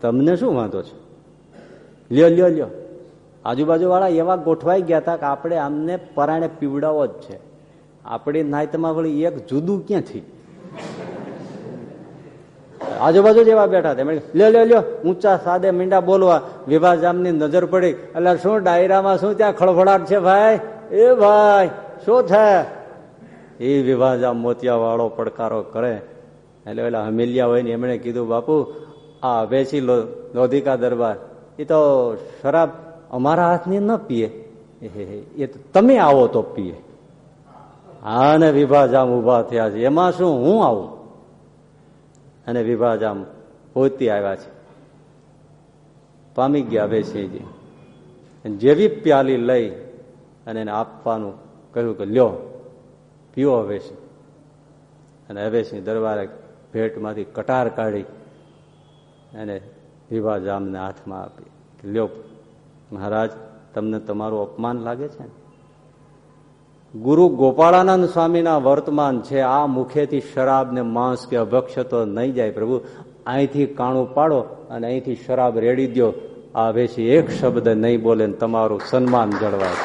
તમને શું વાંધો છે? લ્યો લ્યો લ્યો. આજુબાજુ વાળા એવા ગોઠવાઈ ગયા હતા કે આપણે આમને પરાણે પીવડાવો જ છે. આપણી નાયતમાં વળી એક જુદું ક્યાંથી? આજુબાજુ જેવા બેઠા હતા. લ્યો લ્યો લ્યો, ઊંચા, સાદે મીંડા બોલવા. વિભાજામની નજર પડી. એટલે શું, ડાયરામાં શું ત્યાં ખળભળાટ છે ભાઈ? એ ભાઈ, શું છે એ વિભાજા મોતિયા વાળો પડકારો કરે. એટલે પેલા હમીલિયા હોય ને એમણે કીધું, બાપુ, આ અભેસી લોધિકા દરબાર. એ તો શરાબ અમારા હાથની ન પીએ. એ તમે આવો તો પીએ. હા, ને વિભાજામ ઊભા થયા છે. એમાં શું હું આવું? અને વિભાજામ પોતી આવ્યા છે. પામી ગયા અભેસિંહજી જેવી પ્યાલી લઈ અને એને આપવાનું કહ્યું કે, લ્યો, પીઓ હવેસિંહ અને હવેસિંહ દરબારે ભેટમાંથી કટાર કાઢી અને વિભાજામને હાથમાં આપી. લ્યો, મહારાજ, તમને તમારું અપમાન લાગે છે ગુરુ ગોપાળાનંદ સ્વામીના વર્તમાન છે, આ મુખેથી શરાબ ને માંસ કે અભક્ષ તો નહીં જાય પ્રભુ. અહીંથી કાણું પાડો અને અહીંથી શરાબ રેડી દો આ વેસી એક શબ્દ નહીં બોલે તમારું સન્માન જળવાય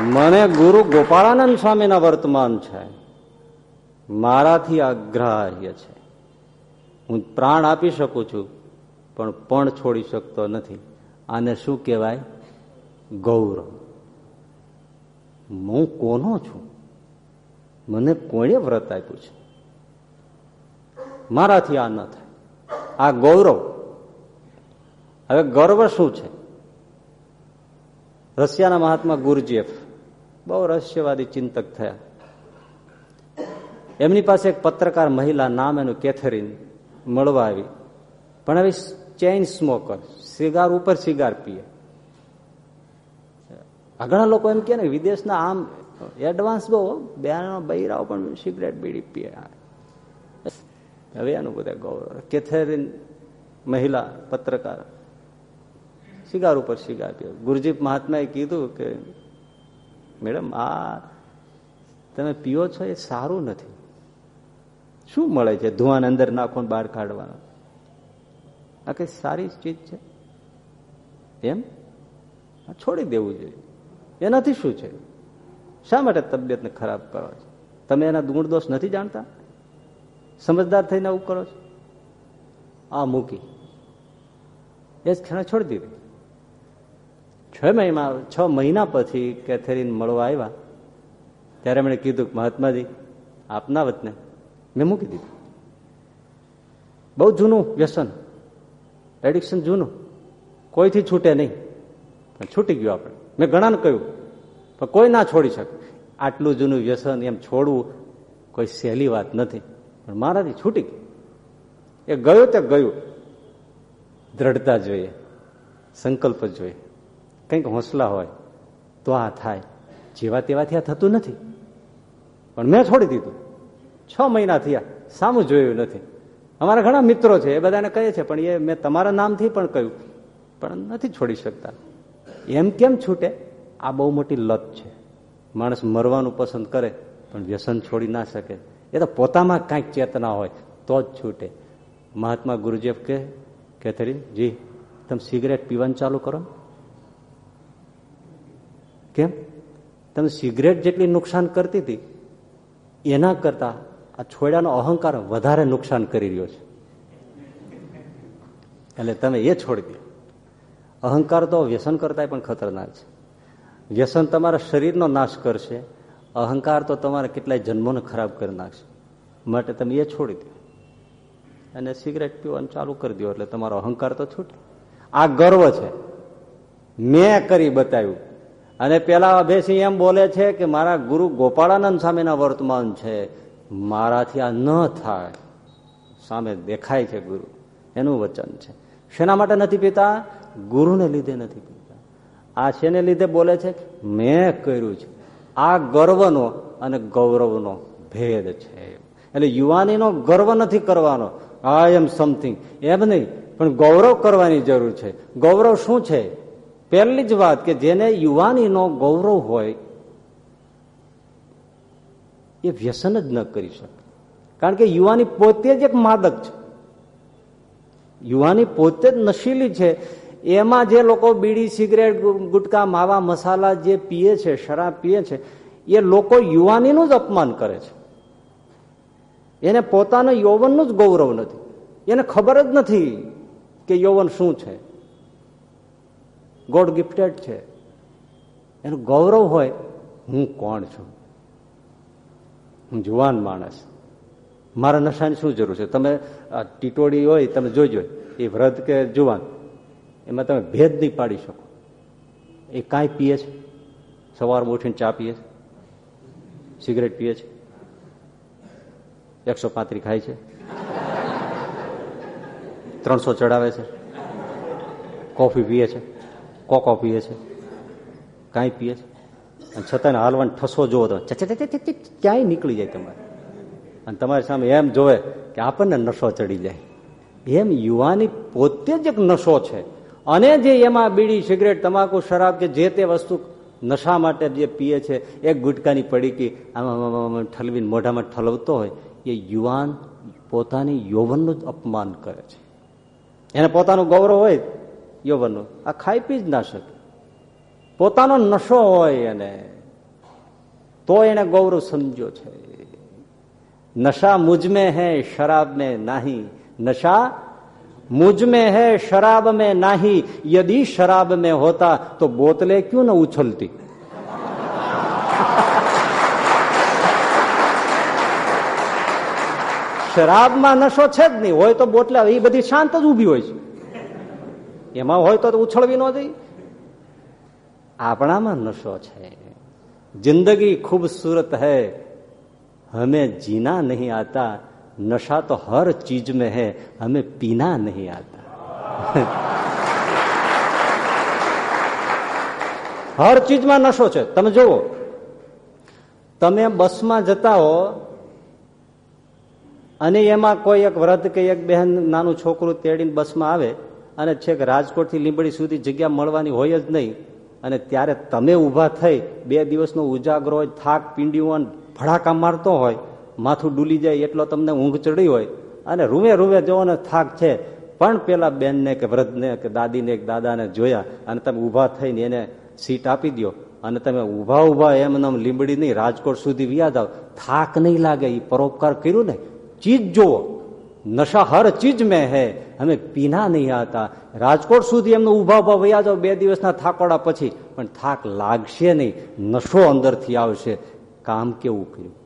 મને ગુરુ ગોપાળાનંદ સ્વામીના વર્તમાન છે. મારાથી આગ્રાહ્ય છે. હું પ્રાણ આપી શકું છું, પણ પણ છોડી શકતો નથી. આને શું કહેવાય? ગૌરવ. હું કોનો છું? મને કોણે વ્રત આપ્યું છે? મારાથી આ ન થાય. આ ગૌરવ. હવે ગર્વ શું છે? રશિયાના મહાત્મા ગુરજીએફ બહુ રહસ્યવાદી ચિંતક થયા. એમની પાસે એક પત્રકાર મહિલા નામ એનું કેથરીન મળવા આવી. પણ હવે ચેઇન સ્મોકર સિગાર ઉપર સિગાર પીએ. ઘણા લોકો એમ કે ને, વિદેશના આમ એડવાન્સ બહુ બેનો બૈરાઓ પણ સિગરેટ બીડી પીએ હવે એનું બધા ગૌરવ કેથેરીન મહિલા પત્રકાર સિગાર ઉપર સિગાર પીએ ગુરુજી મહાત્માએ કીધું કે, મેડમ, આ તમે પીઓ છો એ સારું નથી. શું મળે છે ધુવાને અંદર નાખો બહાર કાઢવાનો? આ કઈ સારી ચીજ છે? એમ? છોડી દેવું જોઈએ. એનાથી શું છે? શા માટે તબિયતને ખરાબ કરો છો? તમે એના ગુણ દોષ નથી જાણતા? સમજદાર થઈને આવું કરો છો? આ મૂકી. એ જ ક્ષણે છોડી દીધી. છ મહિના છ મહિના પછી કેથેરીન મળવા આવ્યા. ત્યારે એમણે કીધું કે, મહાત્માજી, આપના વતને મેં મૂકી દીધું. બહુ જૂનું વ્યસન. એડિક્શન જૂનું. કોઈથી છૂટે નહીં. પણ છૂટી ગયું આપણે. મેં ઘણાને કહ્યું, પણ કોઈ ના છોડી શકે. આટલું જૂનું વ્યસન એમ છોડવું કોઈ સહેલી વાત નથી. પણ મારાથી છૂટી ગઈ એ ગયો તે ગયું. દ્રઢતા જોઈએ, સંકલ્પ જોઈએ. કંઈક હોંસલા હોય, તો આ થાય. જેવા તેવાથી આ થતું નથી. પણ મેં છોડી દીધું. છ મહિના થયા સામું જોયું નથી. અમારા ઘણા મિત્રો છે, એ બધાને કહે છે, પણ એ મેં તમારા નામથી પણ કહ્યું, પણ નથી છોડી શકતા. એમ કેમ છૂટે? આ બહુ મોટી લત છે. માણસ મરવાનું પસંદ કરે, પણ વ્યસન છોડી ના શકે. એ તો પોતામાં કાંઈક ચેતના હોય, તો જ છૂટે. મહાત્મા ગુરુજેફ કે કેથરીન જી, તમે સિગરેટ પીવાનું ચાલુ કરો કેમ? તમે સિગરેટ જેટલી નુકસાન કરતી હતી, એના કરતા આ છોડ્યાનો અહંકાર વધારે નુકસાન કરી રહ્યો છે. એટલે તમે એ છોડી દો. અહંકાર તો વ્યસન કરતા પણ ખતરનાક છે. વ્યસન તમારા શરીરનો નાશ કરશે, અહંકાર તો તમારા કેટલાય જન્મોને ખરાબ કરી નાખશે. માટે તમે એ છોડી દો. અને સિગરેટ પીવાનું ચાલુ કરી દો, એટલે તમારો અહંકાર તો છૂટે. આ ગર્વ છે. મેં કરી બતાવ્યું. અને પેલા બેસી એમ બોલે છે કે મારા ગુરુ ગોપાળાનંદ સામેના વર્તમાન છે. મારાથી આ ન થાય. સામે દેખાય છે ગુરુ. એનું વચન છે. શેના માટે નથી પીતા? ગુરુને લીધે નથી પીતા આ શેને લીધે બોલે છે મેં કર્યું છે. આ ગર્વનો અને ગૌરવનો ભેદ છે. એટલે યુવાનીનો ગર્વ નથી કરવાનો. આઈ એમ સમથિંગ એમ નહીં, પણ ગૌરવ કરવાની જરૂર છે. ગૌરવ શું છે? પહેલી જ વાત કે જેને યુવાનીનો ગૌરવ હોય, એ વ્યસન જ ન કરી શકે. કારણ કે યુવાની પોતે જ એક માદક છે. યુવાની પોતે જ નશીલી છે. એમાં જે લોકો બીડી, સિગરેટ, ગુટકા, માવા, મસાલા જે પીએ છે, શરાબ પીએ છે, એ લોકો યુવાનીનું જ અપમાન કરે છે. એને પોતાના યૌવનનું જ ગૌરવ નથી. એને ખબર જ નથી કે યૌવન શું છે. ગોડ ગિફ્ટેડ છે. એનું ગૌરવ હોય, હું કોણ છું? હું જુવાન માણસ. મારા નશાની શું જરૂર છે? તમે ટીટોડી હોય, તમે જોઈજો એ વ્રત કે જુવાન? એમાં તમે ભેદ નહીં પાડી શકો. એ કાંઈ પીએ છે? સવારમાં ઉઠીને ચા પીએ છે? સિગરેટ પીએ છે? એકસો પાંત્રી ખાય છે? ત્રણસો ચડાવે છે? કોફી પીએ છે? કોકો પીએ છે? કાંઈ પીએ છે? અને છતાં હાલવાન ઠસો જોવો તો ક્યાંય નીકળી જાય તમારે. અને તમારી સામે એમ જોવે કે આપણને નશો ચડી જાય. એમ યુવાની પોતે જ એક નશો છે. અને જે એમાં બીડી, સિગરેટ, તમાકુ, શરાબ કે જે તે વસ્તુ નશા માટે જે પીએ છે, એક ગુટકાની પડીકી આમાં ઠલવીને મોઢામાં ઠલવતો હોય, એ યુવાન પોતાની યૌવનનું જ અપમાન કરે છે. એને પોતાનું ગૌરવ હોય યૌવનનું. આ ખાઈ પી જ ના શકે. પોતાનો નશો હોય એને. તો એને ગૌરવ સમજ્યો છે. નશા મુજમે હૈ શરાબ ને નાહી. નશા मुझ में है शराब में नहीं यदि शराब में होता तो बोतलें क्यों न उछलती શરાબમાં નશો છે જ નહીં હોય તો બોટલા એ બધી શાંત જ ઉભી હોય છે એમાં હોય તો ઉછળવી ન જઈ આપણામાં નશો છે जिंदगी खूबसूरत है हमें जीना नहीं आता नशा तो हर चीज में है हमें पीना नहीं आता હર ચીજમાં નશો છે તમે જુઓ તમે બસમાં જતા હો અને એમાં કોઈ એક વ્રત કે એક બહેન નાનું છોકરું તેડીને બસમાં આવે અને છેક રાજકોટથી લીંબડી સુધી જગ્યા મળવાની હોય જ નહીં અને ત્યારે તમે ઊભા થઈ બે દિવસનો ઉજાગરો હોય થાક પીંડ્યું ભડાકા મારતો હોય માથું ડૂલી જાય એટલો તમને ઊંઘ ચડી હોય. અને રૂવે રૂવે જોવાનો થાક છે. પણ પેલા બેનને કે વૃદ્ધને કે દાદીને કે દાદાને જોયા અને તમે ઊભા થઈને એને સીટ આપી દો અને તમે ઊભા ઊભા એમ નામ લીંબડી નહીં, રાજકોટ સુધી વ્યાજ આવ થાક નહીં લાગે એ પરોપકાર કર્યું ને. ચીજ જુઓ નશા હર ચીજ મેં હે. અમે પીના નહીં હતા. રાજકોટ સુધી એમને ઊભા ઊભા વયા જાઓ બે દિવસના થાકોડા પછી. પણ થાક લાગશે નહીં. નશો અંદરથી આવશે. કામ કેવું કર્યું?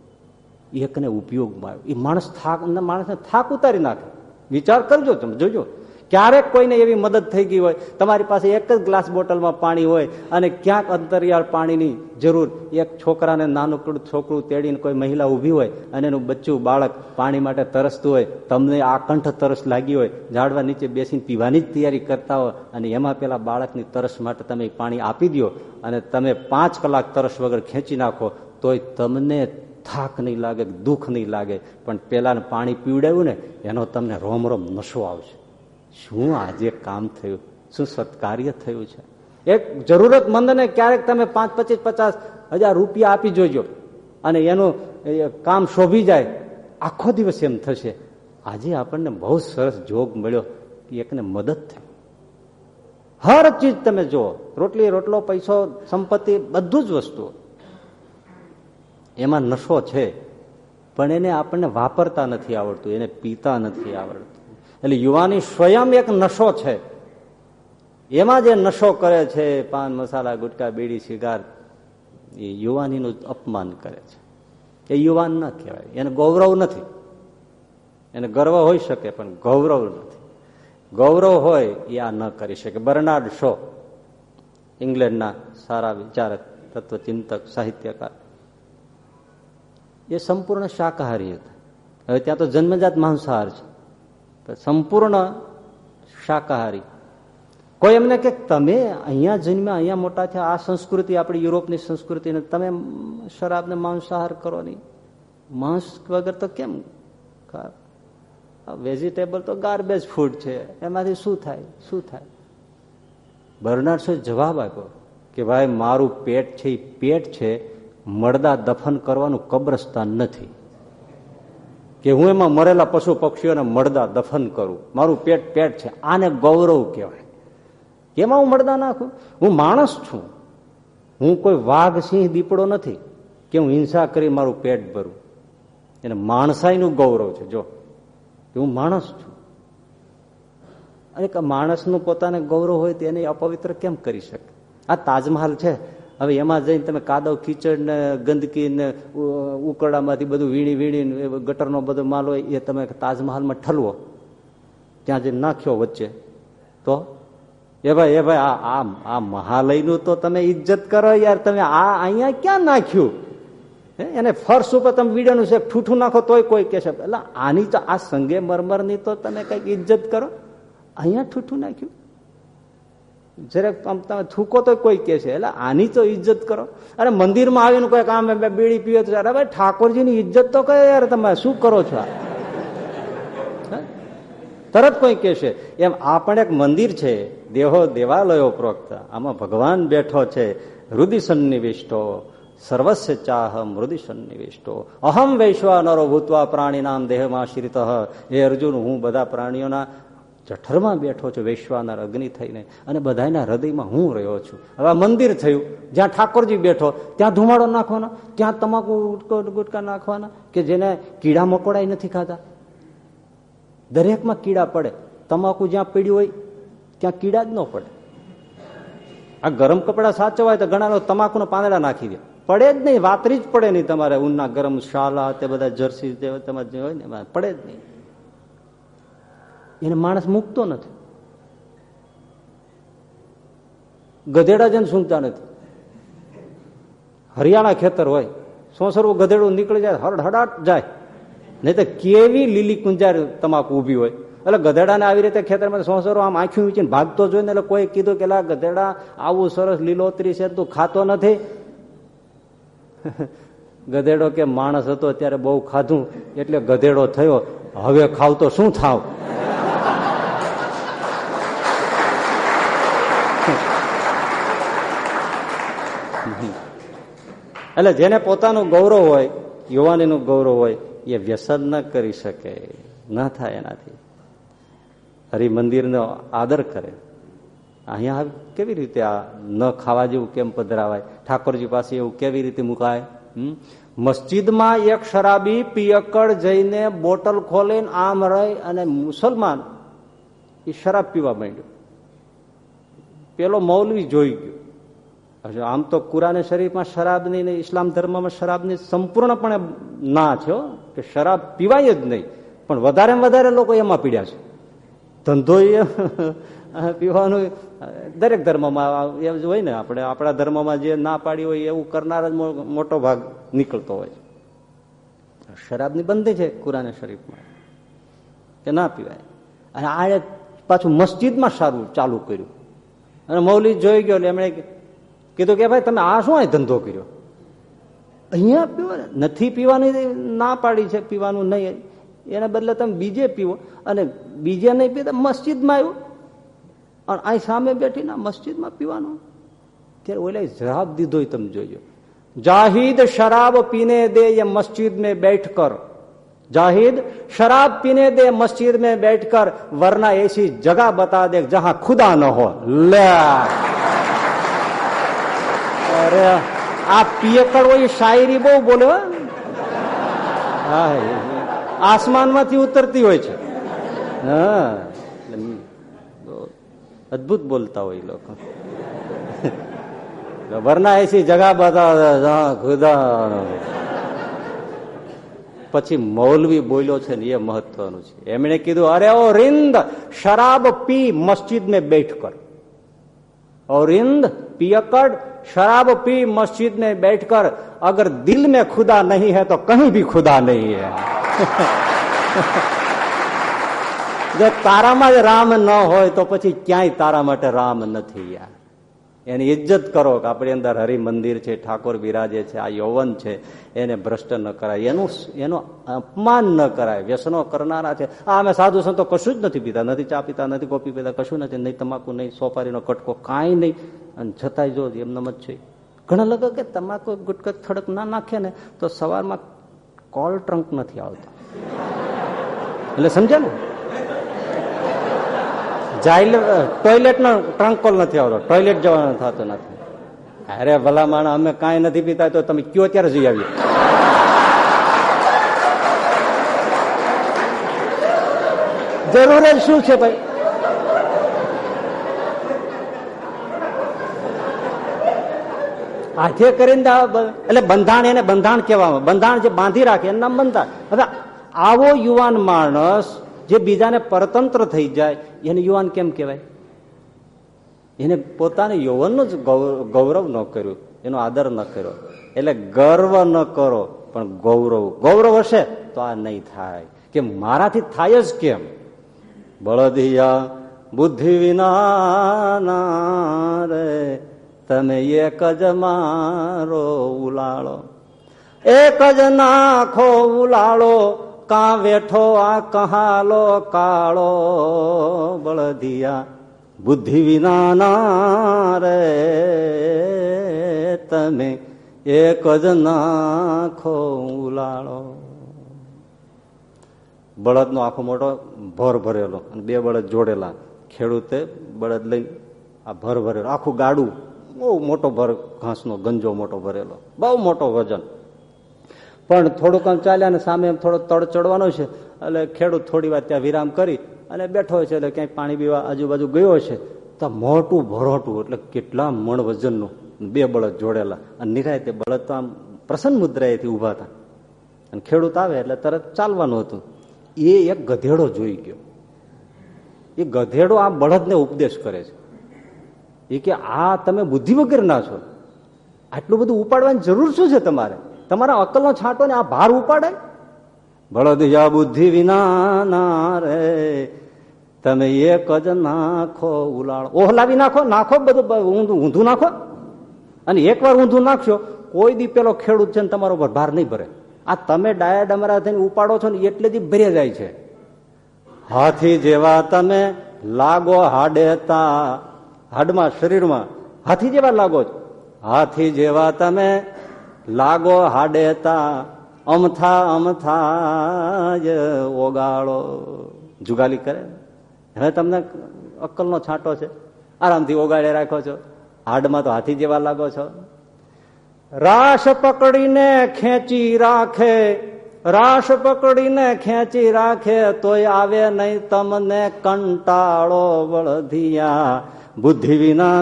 એકને ઉપયોગમાં આવ્યો. એ માણસ થાક માણસને થાક ઉતારી નાખે. વિચાર કરજો તમે, જોજો. ક્યારેક કોઈને એવી મદદ થઈ ગઈ હોય, તમારી પાસે એક જ ગ્લાસ બોટલમાં પાણી હોય અને ક્યાંક અંતરિયાળ પાણીની જરૂર. એક છોકરાને નાનું છોકરું તેડીને કોઈ મહિલા ઊભી હોય અને એનું બચ્ચું, બાળક પાણી માટે તરસતું હોય, તમને આકંઠ તરસ લાગી હોય, ઝાડવા નીચે બેસીને પીવાની જ તૈયારી કરતા હોય અને એમાં પેલા બાળકની તરસ માટે તમે પાણી આપી દો અને તમે પાંચ કલાક તરસ વગર ખેંચી નાખો, તોય તમને થાક નહીં લાગે, દુઃખ નહીં લાગે, પણ પેલાને પાણી પીવડાવ્યું ને, એનો તમને રોમ રોમ નશો આવશે. શું આજે કામ થયું? શું સત્કાર્ય થયું છે? એક જરૂરતમંદને ક્યારેક તમે પાંચ, પચીસ, પચાસ હજાર રૂપિયા આપી જોજો, અને એનું કામ શોભી જાય. આખો દિવસ એમ થશે. આજે આપણને બહુ સરસ જોગ મળ્યો એકને મદદ થઈ. હર ચીજ તમે જુઓ. રોટલી, રોટલો, પૈસો, સંપત્તિ, બધું જ વસ્તુઓ. એમાં નશો છે. પણ એને આપણને વાપરતા નથી આવડતું, એને પીતા નથી આવડતું. એટલે યુવાની સ્વયં એક નશો છે. એમાં જે નશો કરે છે, પાન, મસાલા, ગુટકા, બીડી, સિગાર, એ યુવાનીનું અપમાન કરે છે. એ યુવાન ન કહેવાય. એને ગૌરવ નથી. એને ગર્વ હોઈ શકે, પણ ગૌરવ નથી. ગૌરવ હોય, એ આ ન કરી શકે. બર્નાર્ડ શો, ઇંગ્લેન્ડના સારા વિચારક, તત્વચિંતક, સાહિત્યકાર. એ સંપૂર્ણ શાકાહારી હતા. હવે ત્યાં તો જન્મજાત માંસાહાર છે. સંપૂર્ણ શાકાહારી. કોઈ એમને કે તમે અહીંયા જન્મ્યા, અહીંયા મોટા થયા, આ સંસ્કૃતિ આપણી યુરોપની સંસ્કૃતિને તમે શરાબને માંસાહાર કરો નહીં. માંસ વગર તો કેમ વેજીટેબલ તો ગાર્બેજ ફૂડ છે. એમાંથી શું થાય? શું થાય? બર્નાર્ડ જવાબ આપ્યો કે ભાઈ, મારું પેટ છે એ પેટ છે મળદા દફન કરવાનું કબ્રસ્તાન નથી. કે હું એમાં મરેલા પશુ પક્ષીઓને મળદા દફન કરું. મારું પેટ પેટ છે. આને ગૌરવ કહેવાય. કેમાં હું મળદા નાખું? હું માણસ છું. હું કોઈ વાઘ, સિંહ, દીપડો નથી. કે હું હિંસા કરી મારું પેટ ભરું. એને માણસાઈનું ગૌરવ છે. જો, કે હું માણસ છું. અને માણસનું પોતાને ગૌરવ હોય તો એને અપવિત્ર કેમ કરી શકે? આ તાજમહાલ છે. હવે એમાં જઈને તમે કાદવ કીચડ ને ગંદકી ને ઉકરડામાંથી બધું વીણી વીણી ગટરનો બધો માલ હોય, એ તમે તાજમહાલમાં ઠલવો. ત્યાં જઈને નાખ્યો વચ્ચે. તો? એ ભાઈ એ ભાઈ, આ આ મહાલયનું તો તમે ઇજ્જત કરો યાર. તમે આ અહીંયા ક્યાં નાખ્યું? એને ફર્શ ઉપર તમે વીડિયોનું છે, ઠૂઠું નાખો તોય કોઈ કહેશે. એટલે આની તો આ સંગે મરમરની તો તમે કંઈક ઇજ્જત કરો. અહીંયા ઠૂઠું નાખ્યું. જરાક આમ તમે થૂકો તો કોઈ કે છે, એટલે આની તો ઇજ્જત કરો. અરે મંદિરમાં આવીને કોઈ કામ બીડી પીવે તો, અરે ભાઈ, ઠાકોરજીની ઇજ્જત તો કહે યાર, તમે શું કરો છો તરત કોઈ કહેશે એમ આ પણ એક મંદિર છે, દેહો દેવાલયો પ્રોક્ત, આમાં ભગવાન બેઠો છે હૃદય સન્નિવિષ્ટો, સર્વસ્ય ચાહમ હૃદય સન્નિવિષ્ટો, અહમ વૈશ્વાનરો ભૂતવા પ્રાણીનામ દેહમાં શ્રિત હે અર્જુન, હું બધા પ્રાણીઓના જઠરમાં બેઠો છું, વૈશ્વાનર અગ્નિ થઈને અને બધાના હૃદયમાં હું રહ્યો છું. હવે મંદિર થયું. જ્યાં ઠાકોરજી બેઠો, ત્યાં ધુમાડો નાખવાનો, ત્યાં તમાકુ ગુટકા નાખવાના, કે જેને કીડા મકોડા નથી ખાતા? દરેકમાં કીડા પડે. તમાકુ જ્યાં પીડ્યું હોય, ત્યાં કીડા જ ન પડે. આ ગરમ કપડા સાચવાય તો ઘણા તમાકુના પાંદડા નાખી દે. પડે જ નહીં, વાતરી જ પડે નહીં તમારે ઊનના ગરમ શાલા તે બધા જર્સી જે હોય ને પડે જ નહીં. એને માણસ મૂકતો નથી. ગધેડા જન સૂંઘતા નથી. હરિયાણા ખેતર હોય સોસરવું ગધેડું નીકળી જાય હડહડાટ જાય. નહીં તો કેવી લીલી કુંજાર તમાકુ ઊભી હોય. એટલે ગધેડાને આવી રીતે ખેતરમાં સોસરો આમ આંખ્યું વીચીને ભાગતો જોઈને એટલે કોઈ કીધું કે ગધેડા, આવું સરસ લીલોતરી છે, તું ખાતો નથી. ગધેડો કે, માણસ હતો ત્યારે બહુ ખાધું, એટલે ગધેડો થયો, હવે ખાવ તો શું થાવ? એટલે જેને પોતાનું ગૌરવ હોય, યુવાનીનું ગૌરવ હોય, એ વ્યસન ન કરી શકે, ન થાય એનાથી. હરિમંદિરનો આદર કરે. અહીંયા કેવી રીતે આ ન ખાવા જેવું કેમ પધરાવાય? ઠાકોરજી પાસે એવું કેવી રીતે મુકાય? મસ્જિદમાં એક શરાબી પિયકડ જઈને બોટલ ખોલીને આમ રહી અને મુસલમાન એ શરાબ પીવા માંડ્યો. પેલો મૌલવી જોઈ ગયો. આમ તો કુરાને શરીફમાં શરાબની નહીં ઇસ્લામ ધર્મમાં શરાબની સંપૂર્ણપણે ના છે કે શરાબ પીવાય જ નહીં. પણ વધારે વધારે લોકો એમાં પીડ્યા છે. ધંધો એ પીવાનું દરેક ધર્મમાં એમ હોય ને આપણે. આપણા ધર્મમાં જે ના પાડી હોય એવું કરનાર જ મોટો ભાગ નીકળતો હોય શરાબની બંધી છે કુરાને શરીફમાં. કે ના પીવાય. અને આ પાછું મસ્જિદમાં સારું ચાલુ કર્યું. અને મૌલી જોઈ ગયો એટલે એમણે કીધું કે ભાઈ, તમે આ શું ધંધો કર્યો? અહીંયા પીવો નથી પીવાની? ના પાડી છે પીવાનું નહીં. એના બદલે તમે બીજે પીવો. અને બીજે નહીં પીતા મસ્જિદમાં આવ્યો? અને અહીં સામે બેઠીને મસ્જિદમાં પીવાનું. ત્યારે ઓલા જવાબ દીધો તમે જોજો. જાહિદ શરાબ પીને દે એ મસ્જિદ મેં બેઠ કર. જાહિદ શરાબ પીને દે મસ્જિદ મેં બેઠ કર. વરના એસી જગા બતા દે જહા ખુદા ન હો. લે. અરે, આ પિયકડો એ શાયરી બહુ બોલે, હા. આસમાનમાંથી ઉતરતી હોય છે. હા અદભુત બોલતા હોય લોકો. વરના એસી જગા બધા ખુદા. પછી મૌલવી બોલ્યો છે ને, એ મહત્વનું છે. એમણે કીધું, અરે, ઓ, રિંદ, શરાબ પી મસ્જિદ મેં બેઠ કર. रिंद पियकड़ शराब पी मस्जिद में बैठकर अगर दिल में खुदा नहीं है तो कहीं भी खुदा नहीं है જો તારામાં જ રામ ન હોય તો પછી ક્યાંય તારા માટે રામ નથી યાર એની ઇજ્જત કરો કે આપણી અંદર હરિ મંદિર છે, ઠાકોર બિરાજે છે, આ યૌવન છે, એને ભ્રષ્ટ ન કરાય. એનું એનું અપમાન ન કરાય, વ્યસનો કરનારા છે. આ અમે સાધુ સંતો કશું જ નથી પીતા, નથી ચા પીતા, નથી કોપી પીતા, કશું નથી, નહીં તમાકુ, નહીં સોપારીનો કટકો, કાંઈ નહીં. અને છતાંય જો એમને જ છે. ઘણા લોકો કે તમાકુ ગુટકો થડક ના નાખે ને, તો સવારમાં કોલ ટ્રંક નથી આવતો. એટલે સમજે ને જાય ટોયલેટ નો ટ્રંક નથી આવતો. ટોયલેટ જવાનું થતું નથી. અરે ભલા માણ અમે કાંઈ નથી પીતા તો તમે કયો ત્યારે જઈ આવીએ? જરૂર શું છે ભાઈ? હાથે કરીને એટલે બંધાણ એને બંધાણ કહેવામાં બંધાણ જે બાંધી રાખે, એનું નામ બંધાણ. હવે આવો યુવાન માણસ જે બીજાને પરતંત્ર થઈ જાય, એને યુવાન કેમ કહેવાય? એને પોતાને યૌવનનું જ ગૌરવ ન કર્યું, એનો આદર ન કર્યો. એટલે ગર્વ ન કરો, પણ ગૌરવ. ગૌરવ હશે તો આ નહીં થાય. કે મારાથી થાય જ કેમ? બળદિયા બુદ્ધિ વિના રે, તમે એક જ મારો ઉલાળો. એક જ નાખો ઉલાળો કા વેઠો આ કહાલો કાળો બળદિયા? બુદ્ધિ વિના રે તમે, એક જ નાખો ઉલાળો. બળદનો આખો મોટો ભર ભરેલો અને બે બળદ જોડેલા. ખેડૂતે બળદ લઈ આ ભર ભરેલો. આખું ગાડું બહુ મોટો ભર, ઘાસનો ગંજો મોટો ભરેલો. બહુ મોટો વજન. પણ થોડુંક આમ ચાલ્યા અને સામે એમ થોડો તડ ચડવાનો છે, એટલે ખેડૂત થોડી વાર ત્યાં વિરામ કરી અને બેઠો છે, એટલે ક્યાંય પાણી પીવા આજુબાજુ ગયો છે. તો મોટું ભરોટું, એટલે કેટલા મણ વજનનું બે બળદ જોડેલા. અને નિરાય તે બળદ તો આમ પ્રસન્ન મુદ્રાએથી ઊભા હતા. અને ખેડૂત આવે એટલે તરત ચાલવાનું હતું. એ એક ગધેડો જોઈ ગયો. એ ગધેડો આ બળદને ઉપદેશ કરે છે. એ કે, આ તમે બુદ્ધિ વગર ના છો. આટલું બધું ઉપાડવાની જરૂર શું છે તમારે? તમારા અકલનો છાંટો ને આ ભાર ઉપાડે? બળદ યા બુદ્ધિ વિના રે, તમે એક જ નાખો ઉલાળ. ઓહલાવી નાખો નાખો બધું ઊંધું ઊંધું નાખો. અને એકવાર ઊંધું નાખશો, કોઈ દી પેલો ખેડૂત છે ને તમારો ભાર નહીં ભરે. આ તમે ડાયા ડમરા થઈને ઉપાડો છો ને એટલે જ ભરે જાય છે. હાથી જેવા તમે લાગો હાડેતા. હાડમાં, શરીરમાં હાથી જેવા લાગો છો. હાથી જેવા તમે લાગો હાડેતા અમથા અમથા ઓગાળો. જુગાલી કરે હવે તમને અક્કલનો છાંટો છે. આરામથી ઓગાળે રાખો છો. હાડમાં તો હાથી જેવા લાગો છો. રાસ પકડીને ખેંચી રાખે. રાસ પકડીને ખેંચી રાખે તોય આવે નહીં તમને કંટાળો વળધિયા. બુદ્ધિ વિના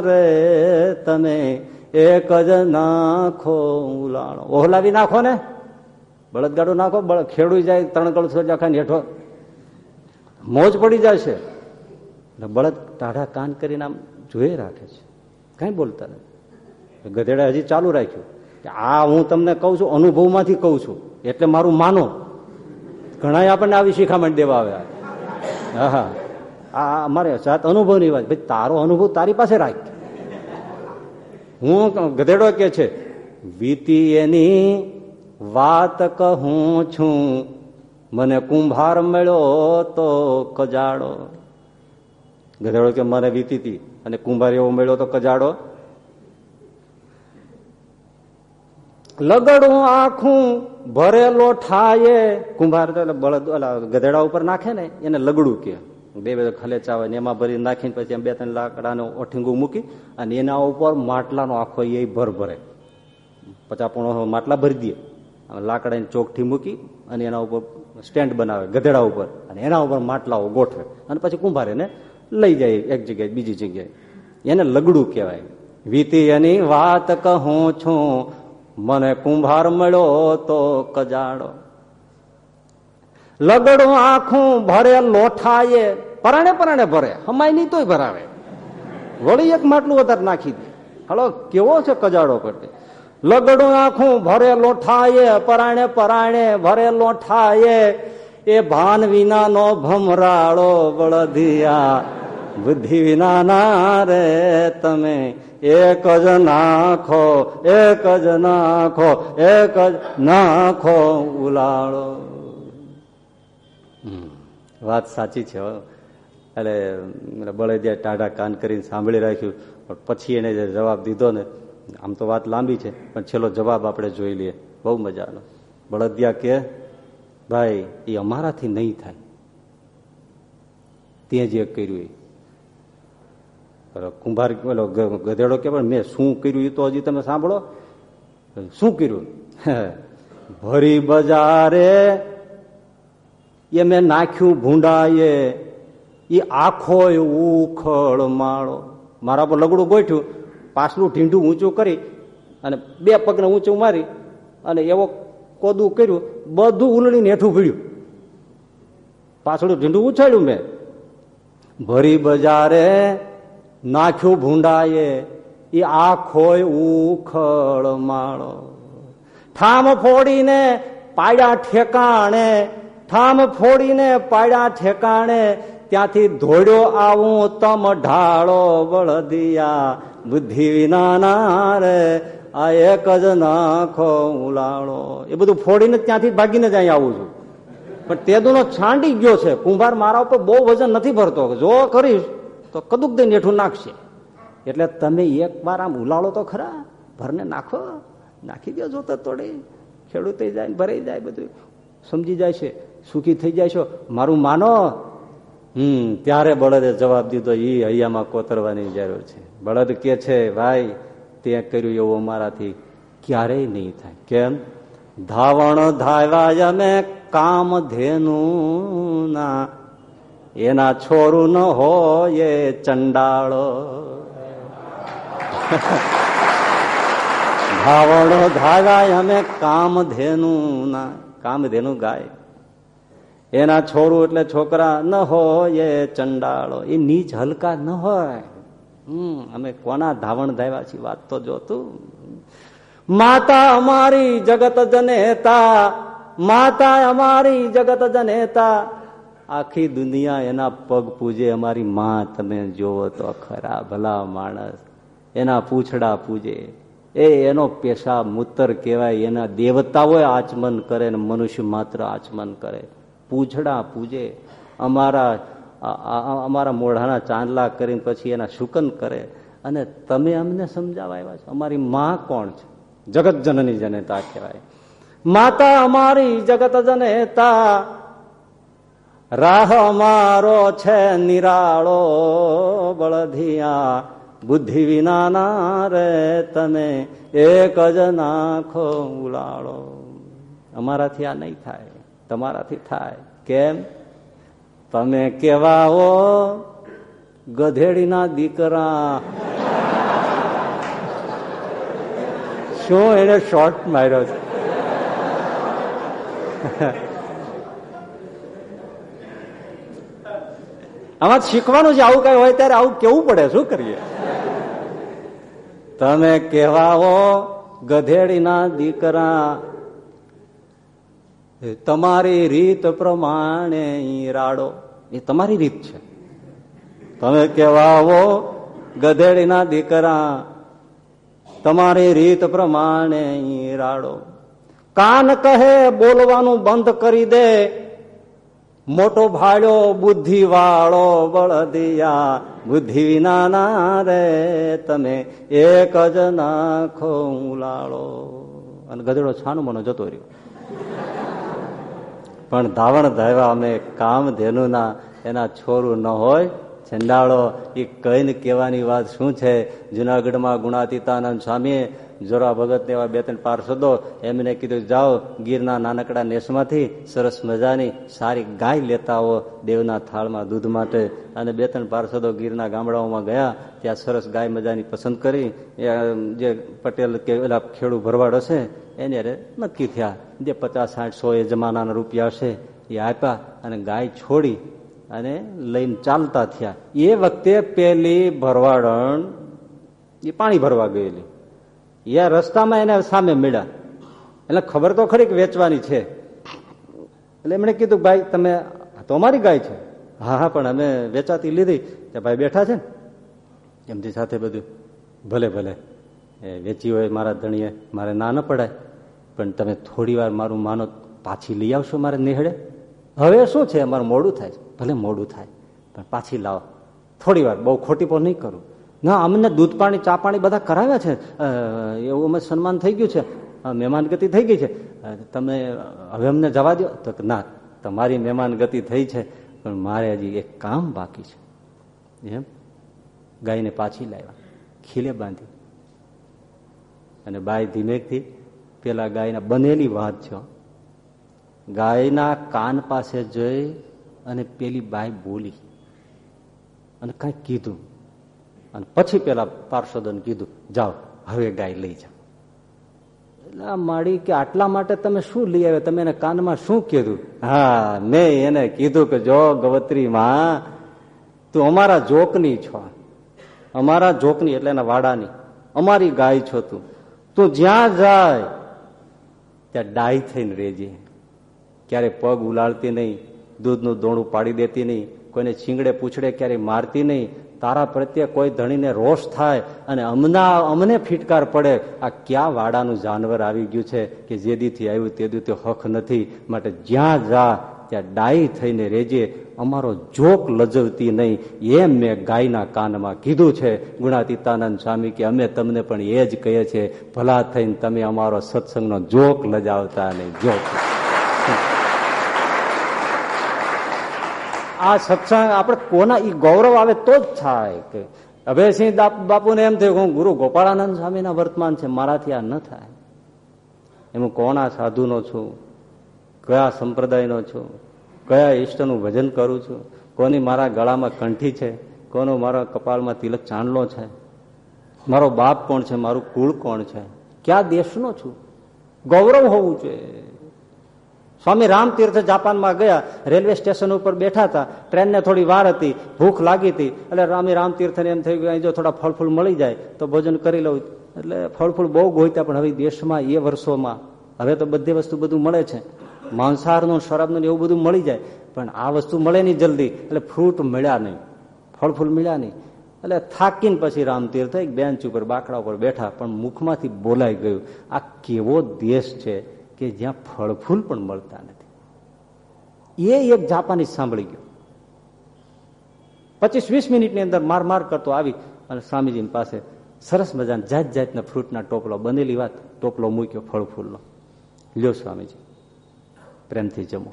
રે તમે. એક જ નાખો ઉલાણો. ઓહલાવી નાખો ને. બળદગાડો નાખો ખેડૂ જાય, ત્રણ કળ સોજા ખાઈને હેઠો. મોજ પડી જશે. બળદ ટાઢા કાન કરીને આમ જોઈ રાખે છે. કઈ બોલતા નથી. ગધેડા હજી ચાલુ રાખ્યું. કે આ હું તમને કઉ છું, અનુભવમાંથી કહું છું. એટલે મારું માનો. ઘણા આપણને આવી શિખામણ દેવા આવ્યા. હા હા આ અમારે સાત અનુભવની વાત. ભાઈ, તારો અનુભવ તારી પાસે રાખ હું ગધેડો કે છે, વીતી એની વાત કહું છું. મને કુંભાર મળ્યો તો કજાડો. ગધેડો કે, મને વીતી અને કુંભાર એવો મળ્યો તો કજાડો. લગડું આખું ભરેલો ઠાયે, કુંભાર તો બળદ ગધેડા ઉપર નાખે ને, એને લગડું કે બે બે ખલેચા હોય ને એમાં ભરી નાખીને પછી એમ બે ત્રણ લાકડાને ઓઠીંગું મૂકી અને એના ઉપર માટલાનો આખો એ ભર ભરે. પોણો માટલા ભરી દે. લાકડાની ચોકઠી મૂકી અને એના ઉપર સ્ટેન્ડ બનાવે, ગધેડા ઉપર. અને એના ઉપર માટલાઓ ગોઠવે. અને પછી કુંભાર એને લઈ જાય એક જગ્યાએ, બીજી જગ્યાએ. એને લગડું કહેવાય. વીતી એની વાત કહું છું. મને કુંભાર મળ્યો તો કજાડો. લગડું આખું ભરે, લોઠાએ, પરાણે પરાણે ભરે. હમાય નહીં તોય ભરાવે. વળી એક માટલું વધારે નાખી દે. હલો, કેવો છે કજાડો કરતે? લગડું આખું ભરે, લોઠાએ, પરાણે પરાણે ભરે, લોઠાએ. એ ભાન વિનાનો ભમરાળો બળધિયા બુદ્ધિ વિના ના રે તમે. એક જ નાખો, એક જ નાખો, એક જ નાખો ઉલાળો. વાત સાચી છે એટલે બળદિયા ટાઢા કાન કરીને સાંભળી રાખ્યું, પણ પછી એને જે જવાબ દીધો ને, આમ તો વાત લાંબી છે, પણ છેલ્લો જવાબ આપણે જોઈ લઈએ. બહુ મજાનો બળદિયા કે, ભાઈ, એ અમારાથી નહીં થાય. તે જે કર્યું એ. કુંભાર ગધેડો કે, પણ મેં શું કર્યું એ તો હજી તમે સાંભળો. શું કર્યું? ભરી બજારે એ મેં નાખ્યું ભૂંડાએ એ આખો ઉખળ માળો. મારા પર લગડું ગોઠ્યું, પાછલું ઢીંઢું ઊંચું કરી અને બે પગને ઊંચું મારી અને એવો કોદું કર્યું, બધું ઉલળીને હેઠું ભીડ્યું. પાછળું ઢીંડું ઉછાળ્યું મેં. ભરી બજારે નાખ્યું ભૂંડાએ એ આખોય ઉખળ માળો. ઠામ ફોડીને પાડ્યા ઠેકાણે ઠામ ફોડીને પાડ્યા ઠેકાણે, ત્યાંથી ધોડ્યો આવું તમ ઢાળો બળદિયા બુદ્ધિ વિના રે, આ એક જ નાખો ઉલાળો. એ બધું ફોડીને ત્યાંથી ભાગીને જ અહીં આવું છું. પણ તેદુનો છાંડી ગયો છે. કુંભાર મારા ઉપર બહુ વજન નથી ભરતો. જો કરીશ, તો કદુક દઈને હેઠું નાખશે. એટલે તમે એક વાર આમ ઉલાળો તો ખરા, ભરને નાખો. નાખી દો જો તો તોડી. ખેડૂતે જાય ભરાઈ જાય બધું. સમજી જાય છે. સુખી થઈ જાય છો? મારું માનો. હમ, ત્યારે બળદે જવાબ દીધો એ હૈયામાં કોતરવાની જરૂર છે. બળદ કે છે, ભાઈ તે કર્યું એવું અમારાથી ક્યારેય નહીં થાય. કેમ? ધાવણ ધાવ્યા અમે કામ ધેનું ના. એના છોરું ન હોય ચંડાળો. ધાવણો ધાવ્યા અમે કામ ધેનુ ના. કામ ધેનુ ગાય. એના છોરું એટલે છોકરા, ન હોય એ ચંડાળો. એ નીચ હલકા ન હોય. હમ, અમે કોના ધાવણ ધાવ્યા છીએ? વાત તો જોતું. માતા અમારી જગત જનેતા માતા અમારી જગત જનેતા. આખી દુનિયા એના પગ પૂજે. અમારી માં તમે જોવો તો ખરા ભલા માણસ. એના પૂછડા પૂજે. એ એનો પેશા મૂતર કહેવાય. એના દેવતાઓ આચમન કરે ને મનુષ્ય માત્ર આચમન કરે. પૂછડા પૂજે, અમારા અમારા મોઢાના ચાંદલા કરીને પછી એના શુકન કરે. અને તમે અમને સમજાવવા આવ્યા છો. અમારી માં કોણ છે? જગત જનની જનેતા કહેવાય. માતા અમારી જગત જનેતા. રાહ અમારો છે નિરાળો બળધિયા. બુદ્ધિ વિના રે તમે એક જ નાખો ઉલાળો. અમારાથી આ નહીં થાય. તમારાથી થાય. કેમ? તમે કેવા હો ગધેડીના દીકરા. શું એને શોર્ટ માર્યો છે? આમાં શીખવાનું છે, આવું કઈ હોય ત્યારે આવું કેવું પડે? શું કરીએ? તમે કહેવાઓ, ગધેડીના દીકરા. તમારી રીત પ્રમાણે રાડો એ તમારી રીત છે. તમે કહેવાઓ ગધેડીના દીકરા, તમારી રીત પ્રમાણે રાડો કાન કહે બોલવાનું બંધ કરી દે, મોટો ભાડ્યો બુદ્ધિ વાળો બળદિયા બુદ્ધિ વિના રે, તમે એક જ નાખો ઉલાળો. અને ગધેડો છાનું મનો જતો રહ્યો. પણ ધાવણ ધાવ્યા અમે કામ ધેનુના એના છોરું ન હોય. છંડાળો એ કહીને કહેવાની વાત શું છે? જુનાગઢમાં ગુણાતીતાનંદ સ્વામીએ જોરા ભગત એવા બે ત્રણ પાર્ષદો એમને કીધું, જાઓ ગીરના નાનકડા નેસમાંથી સરસ મજાની સારી ગાય લેતા આવો દેવના થાળમાં દૂધ માટે. અને બે ત્રણ પાર્ષદો ગીરના ગામડાઓમાં ગયા, ત્યાં સરસ ગાય મજાની પસંદ કરી. જે પટેલ કે પેલા ખેડૂ ભરવાડ હશે, એને નક્કી થયા, જે પચાસ સાઠ સો એ જમાનાના રૂપિયા હશે, એ આપ્યા અને ગાય છોડી અને લઈને ચાલતા થયા. એ વખતે પેલી ભરવાડણ, એ પાણી ભરવા ગયેલી. એ રસ્તામાં એને સામે મળ્યા. એટલે ખબર તો ખરી વેચવાની છે. એટલે એમણે કીધું, ભાઈ, તમે તો અમારી ગાય છે. હા હા, પણ અમે વેચાતી લીધી. કે ભાઈ, બેઠા છે ને? એમની સાથે બધું, ભલે ભલે, એ વેચી હોય મારા ધણીએ, મારે ના ન પડાય, પણ તમે થોડી વાર મારું માનો, પાછી લઈ આવશો મારે નિહળે હવે શું છે? અમારું મોડું થાય ભલે, મોડું થાય, પણ પાછી લાવો. થોડી વાર બહુ ખોટી પણ નહીં કરું. ના, અમને દૂધ પાણી, ચા પાણી બધા કરાવ્યા છે. એવું અમે સન્માન થઈ ગયું છે. મહેમાન ગતિ થઈ ગઈ છે. તમે હવે અમને જવા દો તો ના, તમારી મહેમાન ગતિ થઈ છે, પણ મારે હજી એક કામ બાકી છે. એમ? ગાયને પાછી લાવ્યા. ખીલે બાંધી. અને બાય ધીમેકથી પેલા ગાયના બનેલી વાત છે ગાયના કાન પાસે જઈ અને પેલી બાય બોલી. અને કાંઈ કીધું. અને પછી પેલા પાર્ષદોને કીધું, જાઓ, હવે ગાય લઈ જાઓ. એટલે આ માળી કે આટલા માટે તમે શું લઈ આવ્યા? તમે એને કાનમાં શું કીધું? હા, મેં એને કીધું કે જો ગવત્રીમાં તું અમારા જોકની છો. અમારા જોકની એટલે એના વાડાની. અમારી ગાય છો તું. તું જ્યાં જાય, ત્યાં ડાય થઈને રેજે ક્યારે પગ ઉલાળતી નહીં, દૂધનું દોણું પાડી દેતી નહીં, કોઈને છીંગડે પૂછડે ક્યારેય મારતી નહીં તારા પ્રત્યે કોઈ ધણીને રોષ થાય અને અમના અમને ફિટકાર પડે, આ ક્યાં વાડાનું જાનવર આવી ગયું છે કે જે દીથી આવ્યું તે દી હક નથી. માટે જ્યાં જા, ત્યાં ડાઈ થઈને રેજે અમારો જોક લજવતી નહીં. એમ મેં ગાયના કાનમાં કીધું છે. ગુણાતીતાનંદ સ્વામી કે અમે તમને પણ એ જ કહીએ છીએ. ભલા થઈને તમે અમારો સત્સંગનો જોક લજાવતા નહીં. જોક. આ સત્સંગ આપણે કોના એ ગૌરવ આવે તો જ થાય કે અભયસિંહ બાપુને એમ થયું હું ગુરુ ગોપાળાનંદ સ્વામીના વર્તમાન છે, મારાથી આ ન થાય. એમ કોના સાધુનો છું? કયા સંપ્રદાયનો છું? કયા ઈષ્ટનું ભજન કરું છું? કોની મારા ગળામાં કંઠી છે? કોનો મારા કપાળમાં તિલક ચાંદલો છે? મારો બાપ કોણ છે? મારું કુળ કોણ છે? ક્યાં દેશનો છું? ગૌરવ હોવું જોઈએ. સ્વામી રામતીર્થ જાપાનમાં ગયા, રેલવે સ્ટેશન ઉપર બેઠા હતા. ટ્રેનને થોડી વાર હતી, ભૂખ લાગી હતી. એટલે સ્વામી રામતીર્થને એમ થયું કે અહીં જો થોડા ફળફૂલ મળી જાય, તો ભોજન કરી લઉં. એટલે ફળફૂલ બહુ ગોઈતા, પણ હવે દેશમાં, એ વર્ષોમાં, હવે તો બધી વસ્તુ બધું મળે છે. માંસાહારનું, શરાબનું એવું બધું મળી જાય. પણ આ વસ્તુ મળે નહીં જલ્દી. એટલે ફ્રૂટ મળ્યા નહીં. ફળફૂલ મળ્યા નહીં. એટલે થાકીને પછી રામતીર્થ એક બેન્ચ ઉપર, બાકડા ઉપર બેઠા, પણ મુખમાંથી બોલાઈ ગયું. આ કેવો દેશ છે. કે જ્યાં ફળફૂલ પણ મળતા નથી. એ એક જાપાની સાંભળી ગયો. પચીસ વીસ મિનિટની અંદર માર માર કરતો આવી અને સ્વામીજીની પાસે સરસ મજાના જાત જાતના ફ્રૂટના ટોપલો, બનેલી વાત, ટોપલો મૂક્યો ફળફૂલનો. લ્યો સ્વામીજી, પ્રેમથી જમો.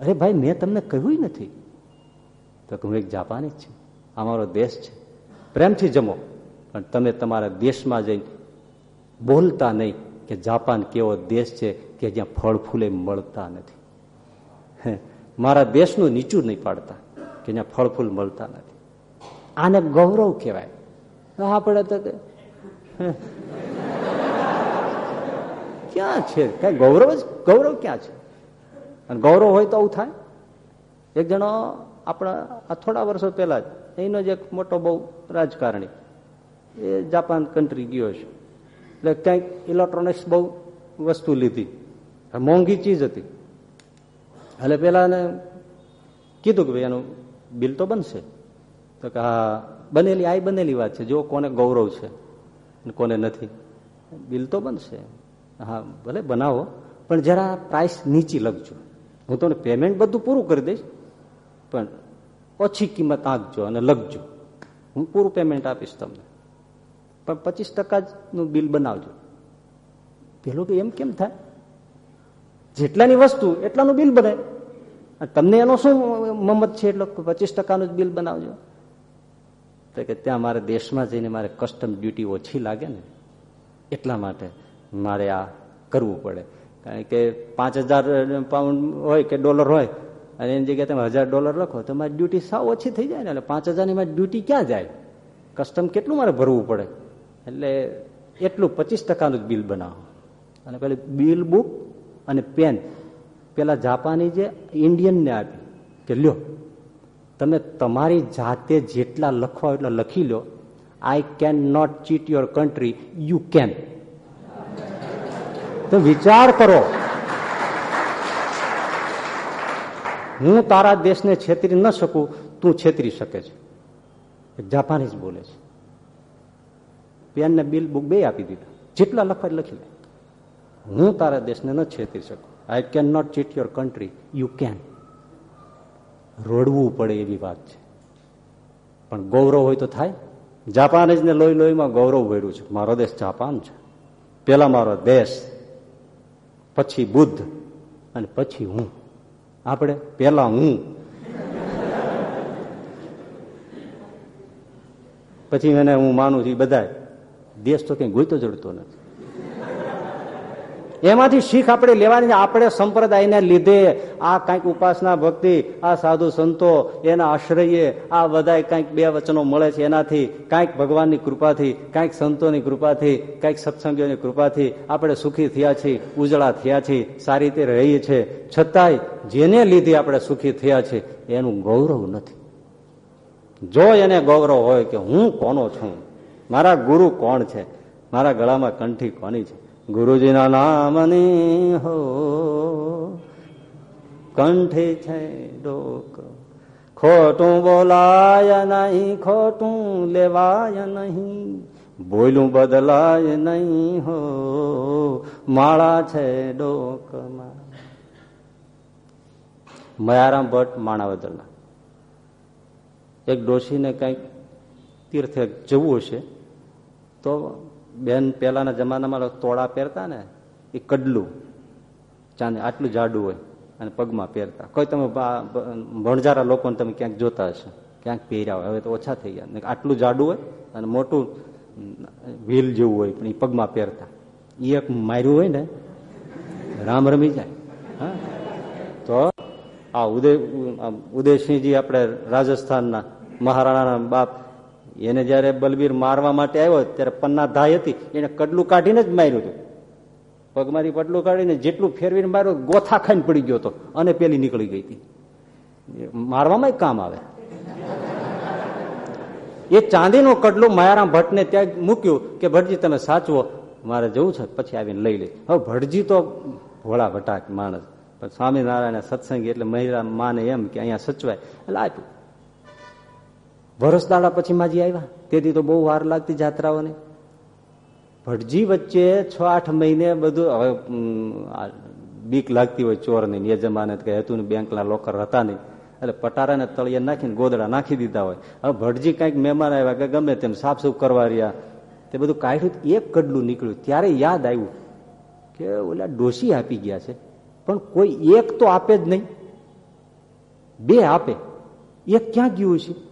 અરે ભાઈ, મેં તમને કહ્યું નથી. તો હું એક જાપાની જ છું. અમારો દેશ છે. પ્રેમથી જમો. પણ તમે તમારા દેશમાં જઈ બોલતા નહીં. કે જાપાન કેવો દેશ છે કે જ્યાં ફળ ફૂલે મળતા નથી. મારા દેશનું નીચું નહીં પાડતા કે જ્યાં ફળ ફૂલ મળતા નથી. આને ગૌરવ કહેવાય. આપણે તો ક્યાં છે? કઈ ગૌરવ જ ગૌરવ ક્યાં છે? અને ગૌરવ હોય તો આવું થાય? એક જણો આપણા થોડા વર્ષો પહેલા જ, એનો જ એક મોટો બહુ રાજકારણી. એ જાપાન કન્ટ્રી ગયો છે. એટલે ક્યાંક ઇલેક્ટ્રોનિક્સ બહુ વસ્તુ લીધી. મોંઘી ચીજ હતી. એટલે પેલા એને કીધું કે ભાઈ, એનું બિલ તો બનશે. તો કે, હા, બનેલી, આ બનેલી વાત છે. જો કોને ગૌરવ છે કોને નથી. બિલ તો બનશે. હા, ભલે બનાવો, પણ જરા પ્રાઇસ નીચી લખજો. હું તમને પેમેન્ટ બધું પૂરું કરી દઈશ, પણ ઓછી કિંમત આંકજો અને લખજો. હું પૂરું પેમેન્ટ આપીશ તમને. પણ પચીસ ટકા નું બિલ બનાવજો. પેલું કે એમ કેમ થાય? જેટલાની વસ્તુ એટલાનું બિલ બને. તમને એનો શું મમત છે એટલે પચીસ ટકાનું જ બિલ બનાવજો? તો કે ત્યાં મારે દેશમાં જઈને મારે કસ્ટમ ડ્યુટી ઓછી લાગે ને, એટલા માટે મારે આ કરવું પડે. કારણ કે પાંચ હજાર પાઉન્ડ હોય કે ડોલર હોય, અને એની જગ્યાએ તમે હજાર ડોલર લખો, તો મારી ડ્યુટી સાવ ઓછી થઈ જાય ને, એટલે પાંચ હજારની મારી ડ્યુટી ક્યાં જાય? કસ્ટમ કેટલું મારે ભરવું પડે? એટલે એટલું પચીસ ટકાનું જ બિલ બનાવો. અને પેલી બિલ બુક અને પેન. પેલા જાપાની જે ઇન્ડિયનને આપી કે લ્યો, તમે તમારી જાતે જેટલા લખવા એટલા લખી લો I can not cheat your country you can તો વિચાર કરો. હું તારા દેશને છેતરી ન શકું, તું છેતરી શકે છે. જાપાનીઝ બોલે છે. પેન ને બિલ બુક બે આપી દીધા. જેટલા લખવા લખી લે. હું તારા દેશને ન છેતરી શકું. I can not cheat your country you can રોડવું પડે એવી વાત છે. પણ ગૌરવ હોય તો થાય. જાપાનીઝ ને લોહી લોહીમાં ગૌરવ ભર્યું છે. મારો દેશ જાપાન છે. પેલા મારો દેશ, પછી બુદ્ધ, અને પછી હું. આપણે પેલા હું. પછી એને હું માનું છું બધા દેશ તો કઈ ગોઈતો જડતો નથી. એમાંથી શીખ આપણે લેવાની આપણે સંપ્રદાયને લીધે આ કાંઈક ઉપાસના ભક્તિ, આ સાધુ સંતો, એના આશ્રયે આ બધા કાંઈક બે વચનો મળે છે. એનાથી કાંઈક ભગવાનની કૃપાથી, કાંઈક સંતોની કૃપાથી, કાંઈક સત્સંગીઓની કૃપાથી આપણે સુખી થયા છીએ, ઉજળા થયા છીએ, સારી રીતે રહીએ છીએ. છતાંય જેને લીધે આપણે સુખી થયા છીએ, એનું ગૌરવ નથી. જો એને ગૌરવ હોય કે હું કોનો છું મારા ગુરુ કોણ છે? મારા ગળામાં કંઠી કોની છે? ગુરુજીના નામની હો, કંઠી છે ડોક. ખોટું બોલાય નહીં, ખોટું લેવાય નહીં. બોલું બદલાય નહીં હો, માળા છે ડોકમાં. મયારામ ભટ્ટ માણાવદરના. એક ડોશીને કંઈક તીર્થે જવું હશે. તો બેન પેલાના જમાનામાં તોડા પહેરતા ને, એ કડલું. ચાંદી આટલું જાડું હોય અને પગમાં પહેરતા. કોઈ તમે ભણજારા લોકોને તમે ક્યાંક જોતા હશો, ક્યાંક પહેર્યા હોય. હવે તો ઓછા થઈ ગયા. આટલું જાડું હોય અને મોટું વ્હીલ જેવું હોય, પણ એ પગમાં પહેરતા. એ એક માર્યું હોય ને, રામ રમી જાય. હા? તો આ ઉદય ઉદયસિંહજી આપણે રાજસ્થાનના મહારાણાના બાપ એને જયારે બલબીર મારવા માટે આવ્યો, ત્યારે પન્ના ધાય હતી, એને કડલું કાઢીને જ માર્યું હતું. પગમાંથી પટલું કાઢીને જેટલું ફેરવીને માર્યું, ગોથા ખાઈને પડી ગયો હતો અને પેલી નીકળી ગઈ હતી. મારવામાં કામ આવે. એ ચાંદીનું કડલું માયારામ ભટ્ટને ત્યાં મૂક્યું કે, ભટજી, તમે સાચવો. મારે જવું છે, પછી આવીને લઈ લે. હવે ભટજી તો ભોળા ભટાક માણસ. પણ સ્વામિનારાયણ સત્સંગી એટલે મહિલા માને એમ કે અહીંયા સચવાય. એટલે આપ્યું. વરસ દાડા પછી માજી આવ્યા. તેથી તો બહુ વાર લાગતી જાત્રાઓને. ભટજી વચ્ચે છ આઠ મહિને બધું હવે બીક લાગતી હોય ચોરની. એ જમાને કઈ હતું ને બેંકના લોકર હતા નહીં. એટલે પટારાને તળિયા નાખીને ગોદડા નાખી દીધા હોય. હવે ભટજી કંઈક મહેમાન આવ્યા કે ગમે તેમ સાફસૂફ કરવા રહ્યા. તે બધું કાઢ્યું એક કડલું નીકળ્યું. ત્યારે યાદ આવ્યું કે ઓલા ડોસી આપી ગયા છે. પણ કોઈ એક તો આપે જ નહીં. બે આપે. એક ક્યાં ગયું છે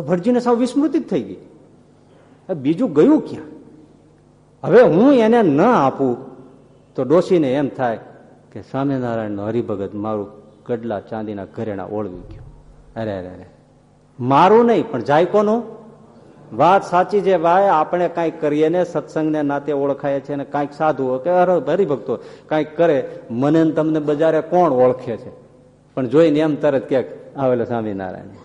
ભટજીને સાવ વિસ્મૃતિ થઈ ગઈ. બીજું ગયું ક્યાં? હવે હું એને ન આપું તો ડોસીને એમ થાય કે સ્વામિનારાયણ નો હરિભગત મારું ગડલા ચાંદીના ઘરેણા ઓળવી ગયું. અરે અરે અરે. મારું નહીં, પણ જાય કોનું? વાત સાચી છે, ભાઈ, આપણે કાંઈક કરીએ ને સત્સંગને નાતે ઓળખાય છે ને કાંઈક સાધુઓ કે હરિભક્તો કાંઈક કરે, મને તમને બજારે કોણ ઓળખે છે? પણ જોઈને એમ તરત ક્યાંક આવેલો સ્વામિનારાયણ.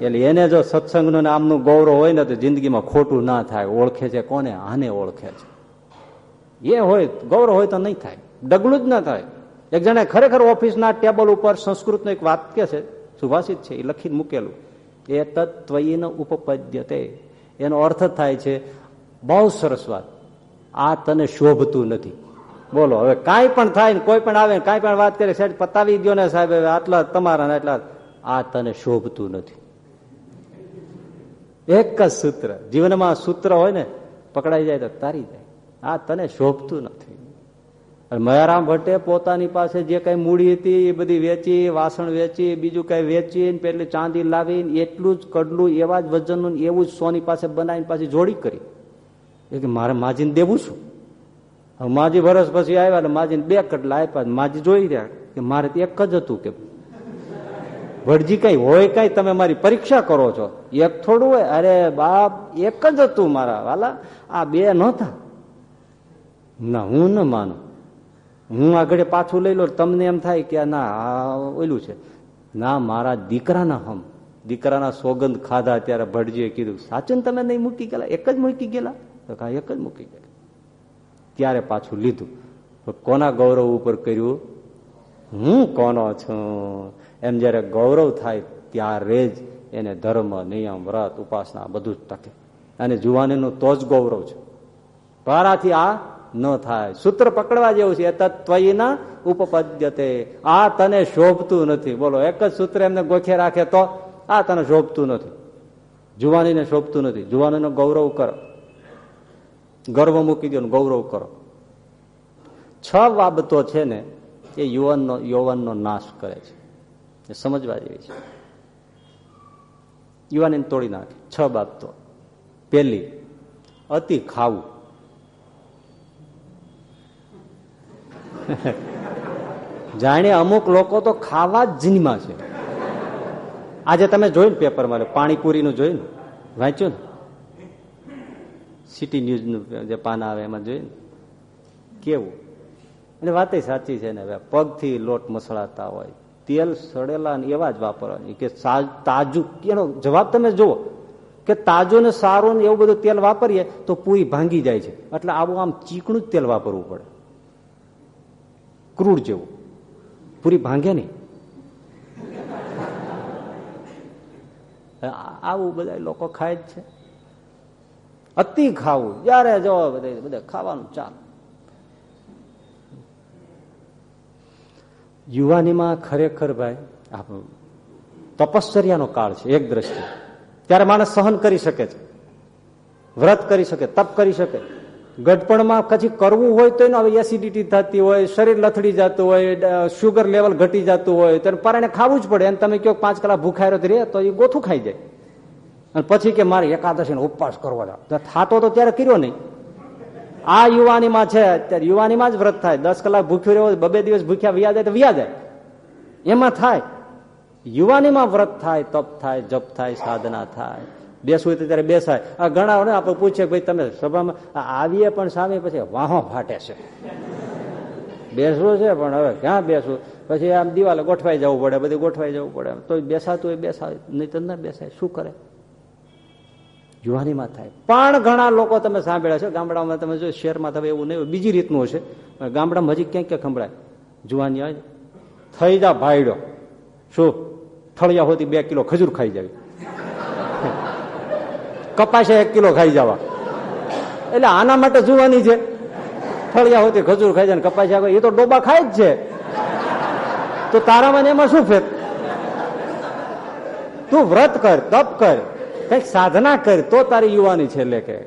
એટલે એને જો સત્સંગનું આમનું ગૌરવ હોય ને તો જિંદગીમાં ખોટું ના થાય. ઓળખે છે કોને? આને ઓળખે છે. એ હોય, ગૌરવ હોય તો નહીં થાય. ડગલું જ ના થાય. એક જણે ખરેખર ઓફિસના ટેબલ ઉપર સંસ્કૃતનું એક વાક્ય છે, સુભાષિત છે, એ લખીને મૂકેલું. એ તત્વયીન ઉપપદ્યતે. એનો અર્થ થાય છે, બહુ સરસ વાત. આ તને શોભતું નથી. બોલો, હવે કાંઈ પણ થાય ને કોઈ પણ આવે કાંઈ પણ વાત કરે સાહેબ પતાવી દો ને સાહેબ આટલા તમારા એટલા આ તને શોભતું નથી. એક જ સૂત્ર. જીવનમાં સૂત્ર હોય ને, પકડાઈ જાય તો તારી જાય. આ તને શોભતું નથી. મયારામ ભટ્ટે પોતાની પાસે જે કઈ મૂડી હતી, એ બધી વેચી, વાસણ વેચી, બીજું કઈ વેચી પેલી ચાંદી લાવીને એટલું જ કડલું, એવા જ વજનનું એવું જ સોની પાસે બનાવીને પાછી જોડી કરી. એ કે મારે માજીને દેવું છું હવે માજી વરસ પછી આવ્યા એટલે માજીને બે કડલા આપ્યા. માજી જોઈ રહ્યા કે મારે એક જ હતું કે ભટજી કઈ હોય કઈ તમે મારી પરીક્ષા કરો છો? એક થોડું હોય? અરે બાપ, એક જ હતું મારા વાલા. આ બે નહોતા. ના, હું ન માનું. હું આગળ પાછું લઈ લો, તમને એમ થાય કે ના ઓલું છે. ના, મારા દીકરાના હમ. દીકરાના સોગંદ ખાધા ત્યારે ભટજીએ કીધું, સાચું તમે નહીં મૂકી ગયેલા? એક જ મૂકી ગયેલા? તો કા એક જ મૂકી ગયેલા. ત્યારે પાછું લીધું. કોના ગૌરવ ઉપર કર્યું? હું કોનો છું? એમ જયારે ગૌરવ થાય, ત્યારે જ એને ધર્મ, નિયમ, વ્રત, ઉપાસના બધું જ ટકે. અને જુવાનીનું તો જ ગૌરવ છે. પારાથી આ ન થાય. સૂત્ર પકડવા જેવું છે તત્વયના ઉપપદ્યતે. આ તને શોભતું નથી. બોલો, એક જ સૂત્ર એમને ગોખે રાખે તો આ તને શોભતું નથી. જુવાનીને શોભતું નથી. જુવાનીનો ગૌરવ કરો. ગર્વ મૂકી દો ગૌરવ કરો. છ બાબતો છે ને, એ યુવાનનો યૌવનનો નાશ કરે છે. એ સમજવા જેવી છે. યુવાનીને તોડી નાખે. છ બાબતો અતિ ખાવું. જાણે અમુક લોકો તો ખાવા જ જીનમાં છે. આજે તમે જોયું પેપરમાં પાણીપુરીનું જોયું ને? વાંચ્યું ને? સિટી ન્યૂઝનું જે પાના આવે એમાં જોયું કેવું? અને વાત સાચી છે ને પગથી લોટ મસળાતા હોય. તેલ સડેલા એવા જ વાપરવાની કે તાજું, એનો જવાબ તમે જુઓ કે તાજું ને સારું ને એવું બધું તેલ વાપરીએ તો પૂરી ભાંગી જાય છે. એટલે આવું આમ ચીકણું જ તેલ વાપરવું પડે. ક્રૂડ જેવું. પૂરી ભાંગે નહીં. આવું બધા લોકો ખાય જ છે. અતિ ખાવું. જયારે જો, બધે બધા ખાવાનું ચાલ. યુવાનીમાં ખરેખર ભાઈ તપશ્ચર્યાનો કાળ છે, એક દ્રષ્ટિ. ત્યારે માણસ સહન કરી શકે છે, વ્રત કરી શકે, તપ કરી શકે. ગઢપણમાં પછી કરવું હોય તો હવે એસિડિટી થતી હોય, શરીર લથડી જતું હોય શુગર લેવલ ઘટી જતું હોય, તો પરણે ખાવું જ પડે. અને તમે કહો પાંચ કલાક ભૂખાયો રહે તો એ ગોથું ખાઈ જાય. અને પછી કે મારે એકાદશી ઉપવાસ કરવો થાતો તો ત્યારે કર્યો નહીં. આ યુવાનીમાં છે અત્યારે યુવાનીમાં જ વ્રત થાય. દસ કલાક ભૂખ્યું રહેવું બબે દિવસ ભૂખ્યા વ્યા જાય તો વ્યા જાય. એમાં થાય. યુવાનીમાં વ્રત થાય, તપ થાય, જપ થાય, સાધના થાય. બેસવું તો ત્યારે બેસાય. આ ઘણા આપણે પૂછે ભાઈ, તમે સભામાં આવીએ પણ સામે પછી વાહો ફાટે છે. બેસવું છે પણ હવે ક્યાં બેસવું? પછી આમ દિવાલે ગોઠવાઈ જવું પડે, બધું ગોઠવાઈ જવું પડે. તો બેસાતું હોય, બેસાય. નહીં તો ના બેસાય. શું કરે? યુવાનીમાં થાય. પણ ઘણા લોકો તમે સાંભળ્યા છે, ગામડામાં તમે જો શહેરમાં તમે એવું નહીં બીજી રીતનું હશે. ગામડામાં હજી ક્યાંક ક્યાંક સંભળાય. જુવાની હોય થઈ જા ભાઈડો. શું? થળિયા હોતી બે કિલો ખજૂર ખાઈ જાય કપાસે એક કિલો ખાઈ જવા. એટલે આના માટે જુવાની છે. ફળિયા હોતી ખજૂર ખાઈ જાય કપાસિયા એ તો ડોબા ખાય જ છે. તો તારામાં એમાં શું ફેર? તું વ્રત કર, તપ કર. કંઈક સાધના કર, તો તારી યુવાની છે એટલે કે.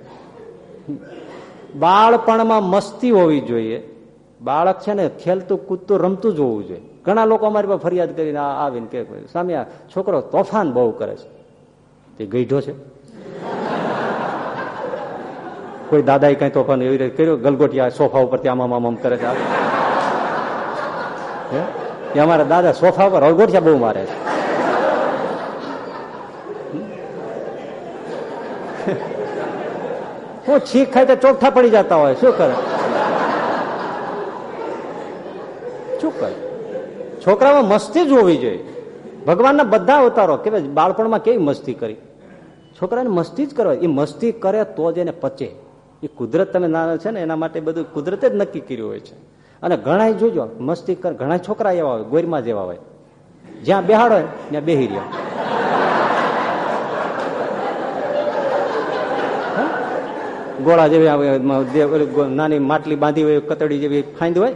બાળપણમાં મસ્તી હોવી જોઈએ. બાળક છે ને, ખેલતું, કૂદતું, રમતું જ હોવું જોઈએ. ઘણા લોકો અમારી પાસે ફરિયાદ કરીને આવીને કે સામે છોકરો તોફાન બહુ કરે છે. તે ગઈઢો છે. કોઈ દાદાએ કઈ તોફાન એવી રીતે કર્યો? ગલગોટિયા સોફા ઉપર ત્યાં આમ આમ કરે છે. અમારા દાદા સોફા ઉપર ગલગોટિયા બહુ મારે છે. હું છીક ખાય તો ચોખ્ઠા પડી જતા હોય, શું કરે? શું કરે? છોકરામાં મસ્તી જ હોવી જોઈએ. ભગવાનના બધા અવતારો, કે બાળપણમાં કેવી મસ્તી કરી? છોકરાને મસ્તી જ કરવા એ મસ્તી કરે તો જ એને પચે. એ કુદરત તમે નાના છે ને, એના માટે બધું કુદરતે જ નક્કી કર્યું હોય છે. અને ઘણા જોજો, મસ્તી કર ઘણા છોકરા એવા હોય, ગોરમાં જેવા હોય. જ્યાં બેહાડ ત્યાં બેહી રહ્યા. ગોળા જેવી નાની માટલી બાંધી હોય, કતડી જેવી ફાંદ હોય,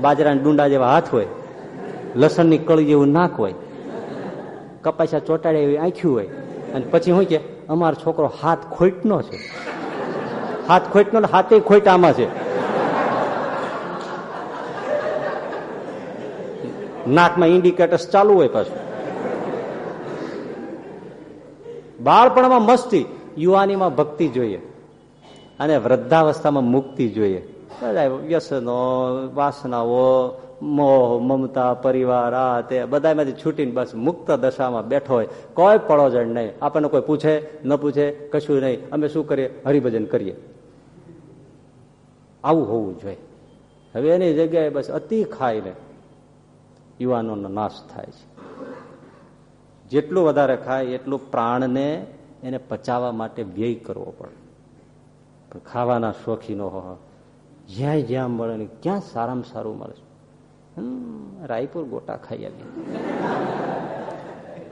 બાજરાના ડુંડા જેવા હાથ હોય, લસણની કળી જેવું નાક હોય કપાસા ચોટાડે એવી આંખ્યું હોય, અને પછી શું કે, અમારો છોકરો હાથ ખોટનો છે. હાથ ખોટનો હાથે ખોટામાં છે. નાકમાં ઇન્ડિકેટર્સ ચાલુ હોય પાછું. બાળપણમાં મસ્તી, યુવાનીમાં ભક્તિ જોઈએ. અને વૃદ્ધાવસ્થામાં મુક્તિ જોઈએ. વ્યસનો, વાસનાઓ, મોહ, મમતા, પરિવાર, આ તે, બધામાંથી છૂટીને બસ મુક્ત દશામાં બેઠો હોય. કોઈ પડોજણ નહીં. આપણને કોઈ પૂછે, ન પૂછે, કશું નહીં. અમે શું કરીએ? હરિભજન કરીએ. આવું હોવું જોઈએ. હવે એની જગ્યાએ બસ અતિ ખાઈને યુવાનોનો નાશ થાય છે. જેટલું વધારે ખાય એટલું પ્રાણને એને પચાવવા માટે વ્યય કરવો પડે. ખાવાના શોખીનો હો. જ્યાં જ્યાં મળે ને ક્યાં સારામાં સારું મળે છે. રાયપુર ગોટા ખાઈ આવી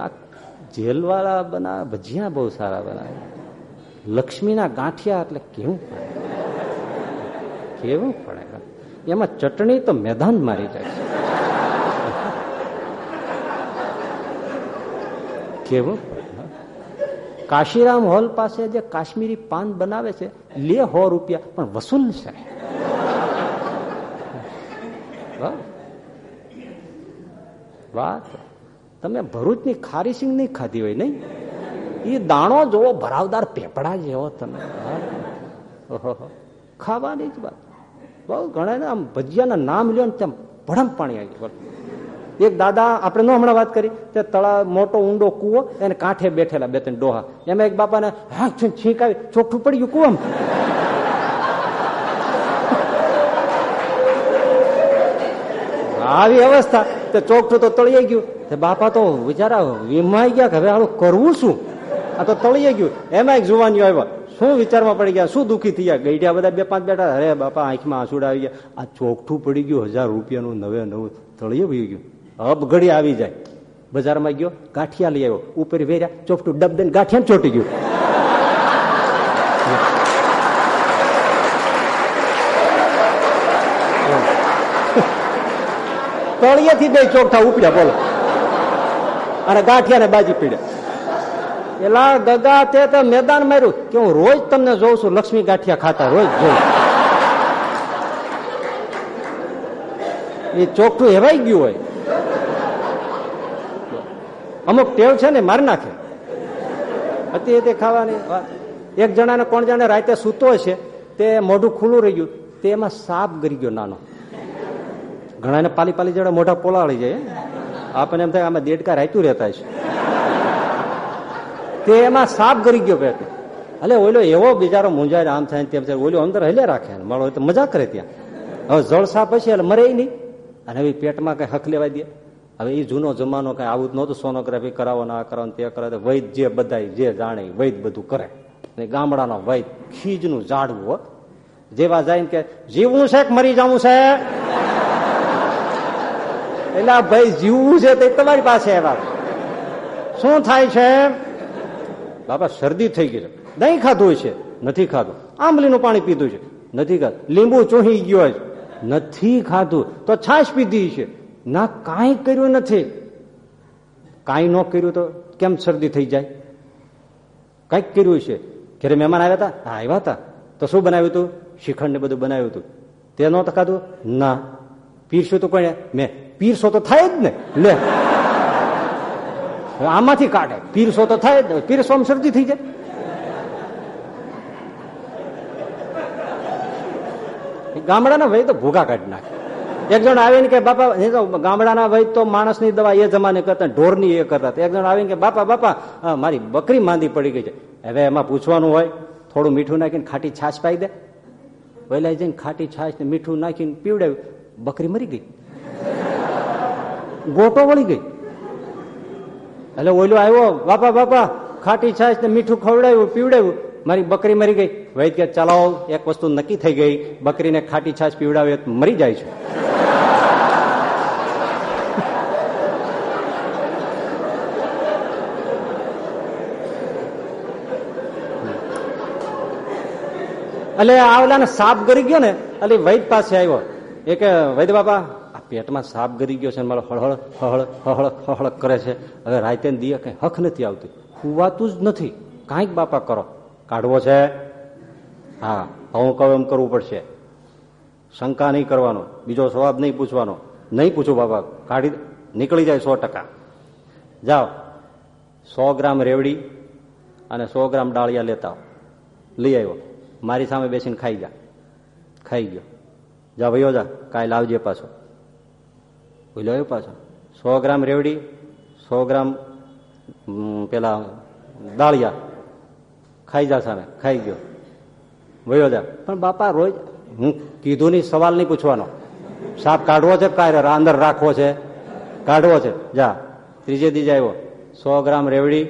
આ જેલવાળા બનાવે, ભજીયા બહુ સારા બનાવે. લક્ષ્મીના ગાંઠિયા એટલે કેવું કેવું પડે? એમાં ચટણી તો મેદાન મારી જાય છે. કેવું કાશીરામ હોલ પાસે જે કાશ્મીરી પાન બનાવે છે, લે હો રૂપિયા, પણ વસૂલ છે. વાત તમે ભરૂચની ખારીસિંગ નહીં ખાધી હોય, નહીં? એ દાણો જોવો, ભરાવદાર પેપડા જેવો તમે. ખાવાની જ વાત. બહુ ઘણા આમ ભજીયાના નામ લ્યો ને તેમ ભડમ પાણી આવી ગયું. એક દાદા આપણે નો હમણાં વાત કરી, તે તળા મોટો ઊંડો કૂવો, એને કાંઠે બેઠેલા, બે ત્રણ ડોહા. એમાં એક બાપાને હા છીંક આવી ચોખ્ઠું પડી ગયું કુવામાં આવી અવસ્થા. તે ચોખ્ઠું તો તળિયે ગયું. તે બાપા તો વિચારા, વિમાઈ ગયા કે હવે આવું કરવું શું? આ તો તળીએ ગયું. એમાં એક જુવાનીઓ આવ્યા. શું વિચારમાં પડી ગયા? શું દુઃખી થયા? ગઈડ્યા બધા બે પાંચ બેઠા. અરે બાપા, આંખમાં આંસુડા આવી ગયા. આ ચોખ્ઠું પડી ગયું, હજાર રૂપિયાનું નવે નવું તળિયે વહી ગયું. અબ ઘડી આવી જાય. બજારમાં ગયો, ગાંઠિયા લઈ આવ્યો. ઉપર વેર્યા ચોખ્ઠું ડબ દઈને ગાંઠિયા ચોટી ગયું. તળિયેથી બે ચોખ્ઠા ઉપડ્યા, બોલો. અને ગાંઠિયાને બાજી પીડ્યા. એલા દગા તે તો મેદાન માર્યું. કે હું રોજ તમને જોઉં છું, લક્ષ્મી ગાંઠિયા ખાતા, રોજ જોઉં. એ ચોખ્ઠું હેવાઈ ગયું હોય. અમુક ટેવ છે ને મારી નાખે. હતી તે ખાવાની. એક જણાને કોણ જાણે રાતે સૂતો છે તે મોઢું ખુલ્લું રહી ગયું. તે એમાં સાપ ગરી ગયો નાનો. ઘણા પાલી પાલી જણા મોઢા પોલાળી જાય આપણને એમ થાય આમાં દેડકા રાયતું રહેતા છે તે એમાં સાપ ગરી ગયો પેટ એટલે ઓલો એવો બિચારો મુંજાય આમ થાય તેમ થાય. ઓલો અંદર હલે રાખે. મળો તો મજા કરે ત્યાં. હવે જળ સાપ હશે એટલે મરે નહીં. અને હવે પેટમાં કઈ હક લેવા દે. હવે એ જૂનો જમાનો કઈ આવું જ નહોતું સોનોગ્રાફી કરાવો ના કરાવો તે કરાવે વૈદ જે બધા જે જાણે વૈદ બધું કરે. ગામડાનો વૈદ, ખીજનું ઝાડવું જેવા જાય કે, જીવવું છે કે મરી જવું છે? એટલે ભાઈ જીવવું છે તે તમારી પાસે એવા શું થાય છે? બાપા, શરદી થઈ ગઈ છે. દહીં ખાધું છે. નથી ખાધું. આંબલીનું પાણી પીધું છે. નથી ખાધું. લીંબુ ચોહી ગયો નથી ખાધું. તો છાશ પીધી છે. ના, કાંઈ કર્યું નથી. કાંઈ ન કર્યું તો કેમ શરદી થઈ જાય? કંઈક કર્યું છે. ઘરે મહેમાન આવ્યા હતા? હા, આવ્યા હતા. તો શું બનાવ્યું હતું શિખંડ ને બધું બનાવ્યું હતું તે નહોતું ખાધું ના. પીરશું તો કોને મેં. પીરસો તો થાય જ ને. લે. આમાંથી કાઢે. પીરસો તો થાય જ ને. પીરસો શરદી થઈ જાય. ગામડાના ભાઈ તો ભૂગા કાઢી નાખે. એક જણ આવીને કે, બાપા ગામડાના વૈદ તો માણસની દવા એ જમાને કરતા, ઢોરની એ કરતા. એક જણ આવીને કે, બાપા બાપા મારી બકરી માંદી પડી ગઈ છે. હવે એમાં પૂછવાનું હોય, થોડું મીઠું નાખીને ખાટી છાશ પાઈ દે. વહેલા જઈને ખાટી છાશ ને મીઠું નાખીને પીવડાવ્યું. બકરી મરી ગઈ. ગોટો વળી ગઈ. એટલે ઓઈલો આવ્યો, બાપા બાપા, ખાટી છાશ ને મીઠું ખવડાવ્યું, પીવડાવ્યું. મારી બકરી મરી ગઈ. વૈદ કે ચલાવો એક વસ્તુ નક્કી થઈ ગઈ. બકરીને ખાટી છાશ પીવડાવે મરી જાય છે. એટલે આવલા ને સાપ ગરી ગયો ને એટલે વૈદ પાસે આવ્યો. એ કે, વૈદ બાપા, આ પેટમાં સાપ ગરી ગયો છે મારો હળહળ હળ હળ હળ કરે છે. હવે રાતે દિયે કઈ હખ નથી આવતી. હુવાતું જ નથી. કાંઈક બાપા કરો. કાઢવો છે? હા હું કહું એમ કરવું પડશે. શંકા નહીં કરવાનો. બીજો સ્વાબ નહીં પૂછવાનો. નહીં પૂછું બાપા કાઢી નીકળી જાય સો ટકા. જાઓ. સો ગ્રામ રેવડી અને સો ગ્રામ ડાળિયા લેતા લઈ આવ્યો. મારી સામે બેસીને ખાઈ જા. ખાઈ ગયો. જા ભાઈઓ, જા. કાંઈ લાવજે પાછો. ભૂલ્યો આવ્યો પાછો. સો ગ્રામ રેવડી, સો ગ્રામ પેલા દાળિયા ખાઈ જા સામે, ખાઈ ગયો. વયો જા. પણ બાપા, રોજ હું કીધું નહીં, સવાલ નહીં પૂછવાનો. સાપ કાઢવો છે કાંઈ અંદર રાખવો છે. કાઢવો છે. જા. ત્રીજે દીજે આવ્યો. સો ગ્રામ રેવડી,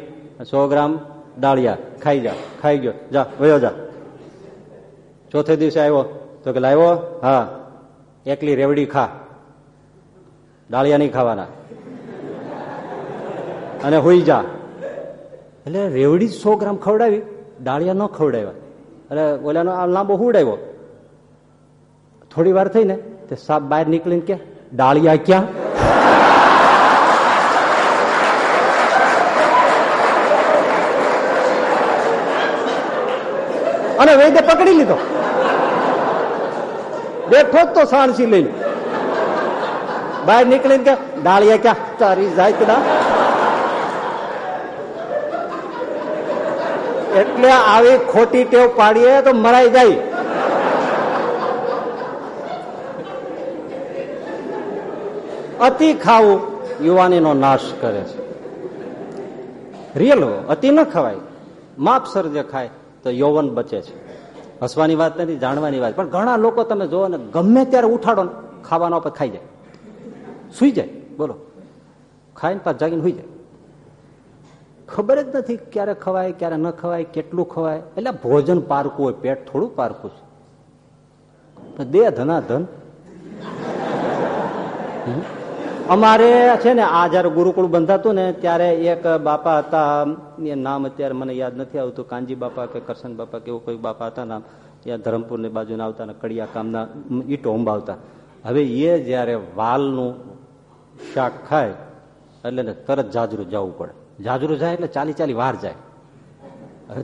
સો ગ્રામ દાળિયા. ખાઈ જા. ખાઈ ગયો. જા, વયો જા. ચોથે દિવસે આવ્યો. તો કે લાવ્યો? હા. એકલી રેવડી ખા. દાળિયા નહીં ખાવાના. અને હોઈ જા. એટલે રેવડી સો ગ્રામ ખવડાવી. દાળિયા ન ખવડાવ્યા. અરે ઓલાનો આ લાંબો હુડાવ્યો થોડી વાર થઈ ને તે સાપ બહાર નીકળીને કે, ડાળિયા ક્યાં? અને વૈદ્ય પકડી લીધો. બેઠો જ તો સાણસી લઈને. બહાર નીકળીને કે, ડાળિયા ક્યાં? તારી જાય કે એટલે આવી ખોટી ટેવ પાડીએ તો મરાઈ જાય. અતિ ખાવું યુવાનીનો નાશ કરે છે. રિયલ, અતિ ન ખવાય. માપ સર્જે ખાય તો યૌવન બચે છે. હસવાની વાત નથી, જાણવાની વાત. પણ ઘણા લોકો તમે જુઓ ને, ગમે ત્યારે ઉઠાડો ને, ખાવાનો પર ખાઈ જાય. સુઈ જાય, બોલો. ખાઈને પાછ જાગીને સુઈ જાય. ખબર જ નથી ક્યારે ખવાય, ક્યારે ન ખવાય, કેટલું ખવાય. એટલે ભોજન પારકું હોય, પેટ થોડું પારકું છે. દે ધના ધન અમારે છે ને, આ જયારે ગુરુકુળ બંધાતું ને, ત્યારે એક બાપા હતા, એ નામ અત્યારે મને યાદ નથી આવતું, કાનજી બાપા કે કરશન બાપા કે એવું કોઈ બાપા હતા નામ ત્યાં ધરમપુરની બાજુના આવતા ને, કડિયા કામના ઈટો અંબાવતા. હવે એ જયારે વાલનું શાક ખાય, એટલે તરત જાજરું જવું પડે. જાજરું જાય એટલે ચાલી ચાલી વાર જાય.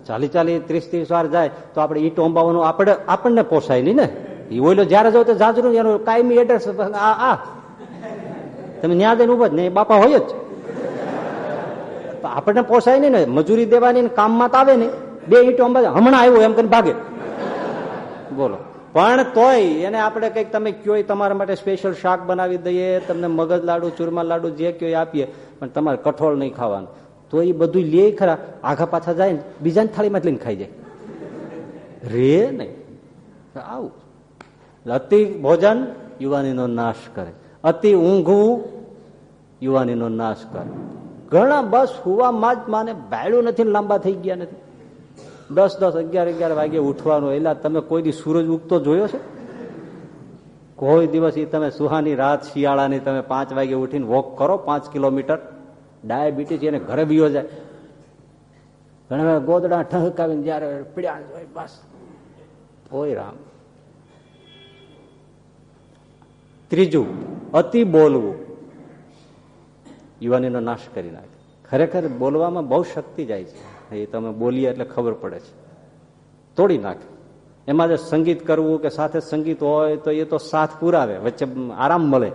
ચાલી ચાલી ત્રીસ ત્રીસ વાર જાય તો આપણે ઈટ ઓંબાવાનું આપણે આપણને પોસાય નહીં ને? એ ઓઈલો જયારે જાવ તો જાજરૂ એનું કાયમી એડ્રેસ આ તમે ન્યા દઈને ઊભા જ ને બાપા હોય જ. આપણને પોસાય નહીં ને, મજૂરી દેવાની કામમાં તો આવે નહીં બે ઈટ ઓંબા હમણાં આવ્યો એમ કરીને ભાગે. બોલો. પણ તોય એને આપણે કંઈક તમે કયો તમારા માટે સ્પેશિયલ શાક બનાવી દઈએ, તમને મગજ લાડુ ચૂરમા લાડુ જે કયો આપીએ. પણ તમારે કઠોળ નહીં ખાવાનું. તો એ બધું લે ખરા. આઘા પાછા જાય ને બીજાની થાળીમાં લઈને ખાઈ જાય. રે નહીં. આવું. અતિ ભોજન યુવાનીનો નાશ કરે. અતિ ઊંઘવું યુવાનીનો નાશ કરે. ઘણા બસ હુવામાં જ માને બાયડું નથી લાંબા થઈ ગયા નથી. દસ દસ, અગિયાર અગિયાર વાગે ઉઠવાનું. એટલે તમે કોઈ દી સૂરજ ઉગતો જોયો છે? કોઈ દિવસ એ તમે સુહાની રાત શિયાળાની તમે પાંચ વાગે ઉઠીને વોક કરો પાંચ કિલોમીટર. ડાયાબિટીસ એને ઘરે બીયો જાય. ઘણા ગોદડા ઠહકાવીને જયારે પીડ્યા હોય, બસ. હોય રામ. ત્રીજું, અતિ બોલવું. યુવાનીનો નાશ કરી નાખે. ખરેખર બોલવામાં બહુ શક્તિ જાય છે. એ તમે બોલીએ એટલે ખબર પડે છે. તોડી નાખે. એમાં જે સંગીત કરવું કે સાથે સંગીત હોય, તો એ તો સાથ પુરાવે. વચ્ચે આરામ મળે.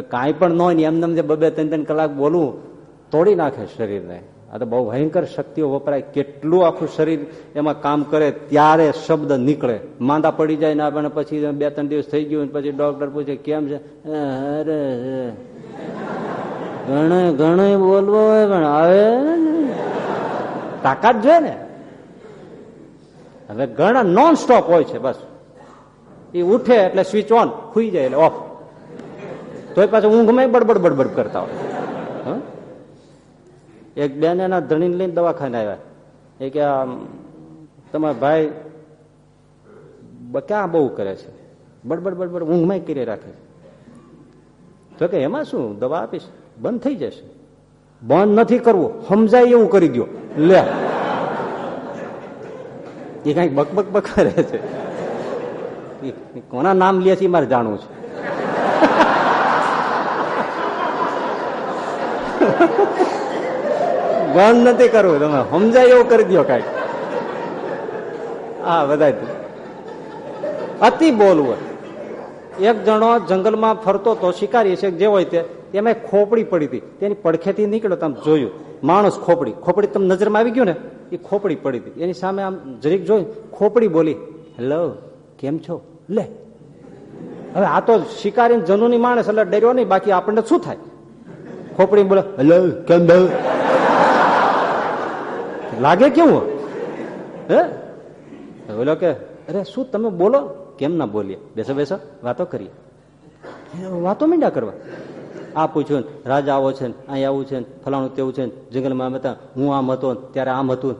કાંઈ પણ ન હોય ને એમને જે બબે ત્રણ ત્રણ કલાક બોલવું તોડી નાખે શરીરને. આ તો બહુ ભયંકર શક્તિઓ વપરાય. કેટલું આખું શરીર એમાં કામ કરે ત્યારે શબ્દ નીકળે. માંદા પડી જાય ને આપણે પછી બે ત્રણ દિવસ થઈ ગયું પછી ડોક્ટર પૂછે, કેમ છે? અરે ઘણે ઘણે બોલવો હોય, પણ આવે તાકાત જોઈએ ને? હવે ઘણા નોન સ્ટોપ હોય છે બસ. એ ઉઠે એટલે સ્વિચ ઓન ખુઈ જાય એટલે ઓફ તો પાછું ઊંઘમાં બડબડ બડબડ કરતા હોય. એક બેન એના ધણીને લઈને દવાખાને આવ્યા. એ કે તમારા ભાઈ ક્યાં બહુ કરે છે? બડબડ બડબડ ઊંઘમાં કરી રાખે છે. તો કે, એમાં શું? દવા આપીશ? બંધ થઈ જશે. બંધ નથી કરવું. સમજાય એવું કરી દો લે. એ કંઈક બકબક બક કરે છે. કોના નામ લે છે મારે જાણવું છે. બંધ નથી કરવું, તમે સમજાય એવું કરી દો કંઈક. હા બધા અતિ બોલવું. એક જણો જંગલમાં ફરતો તો શિકારી છે, જે હોય તે, એમાં ખોપડી પડી હતી. તેની પડખેથી નીકળ્યો તમે જોયું. માણસ ખોપડી. ખોપડી તમે નજરમાં આવી ગયું ને? એ ખોપડી પડી હતી. એની સામે આમ જરીક જોઈ, ખોપડી બોલી, હેલો, કેમ છો? લે. હવે આ તો શિકારી જનુની માણસ એટલે ડર્યો નહીં, બાકી આપણને શું થાય? ખોપડી બોલે, હેલો, કેમ લાગે કેવું? હે? બોલો કે, અરે, શું તમે બોલો? કેમ ના બોલીએ? બેસો બેસો, વાતો કરીએ. વાતો મીંડા કરવા. આ પૂછ્યું રાજા આવો છે અહીં આવું છે ફલાણું તેવું છે જંગલમાં આમ હતા, હું આમ હતો ત્યારે આમ હતું.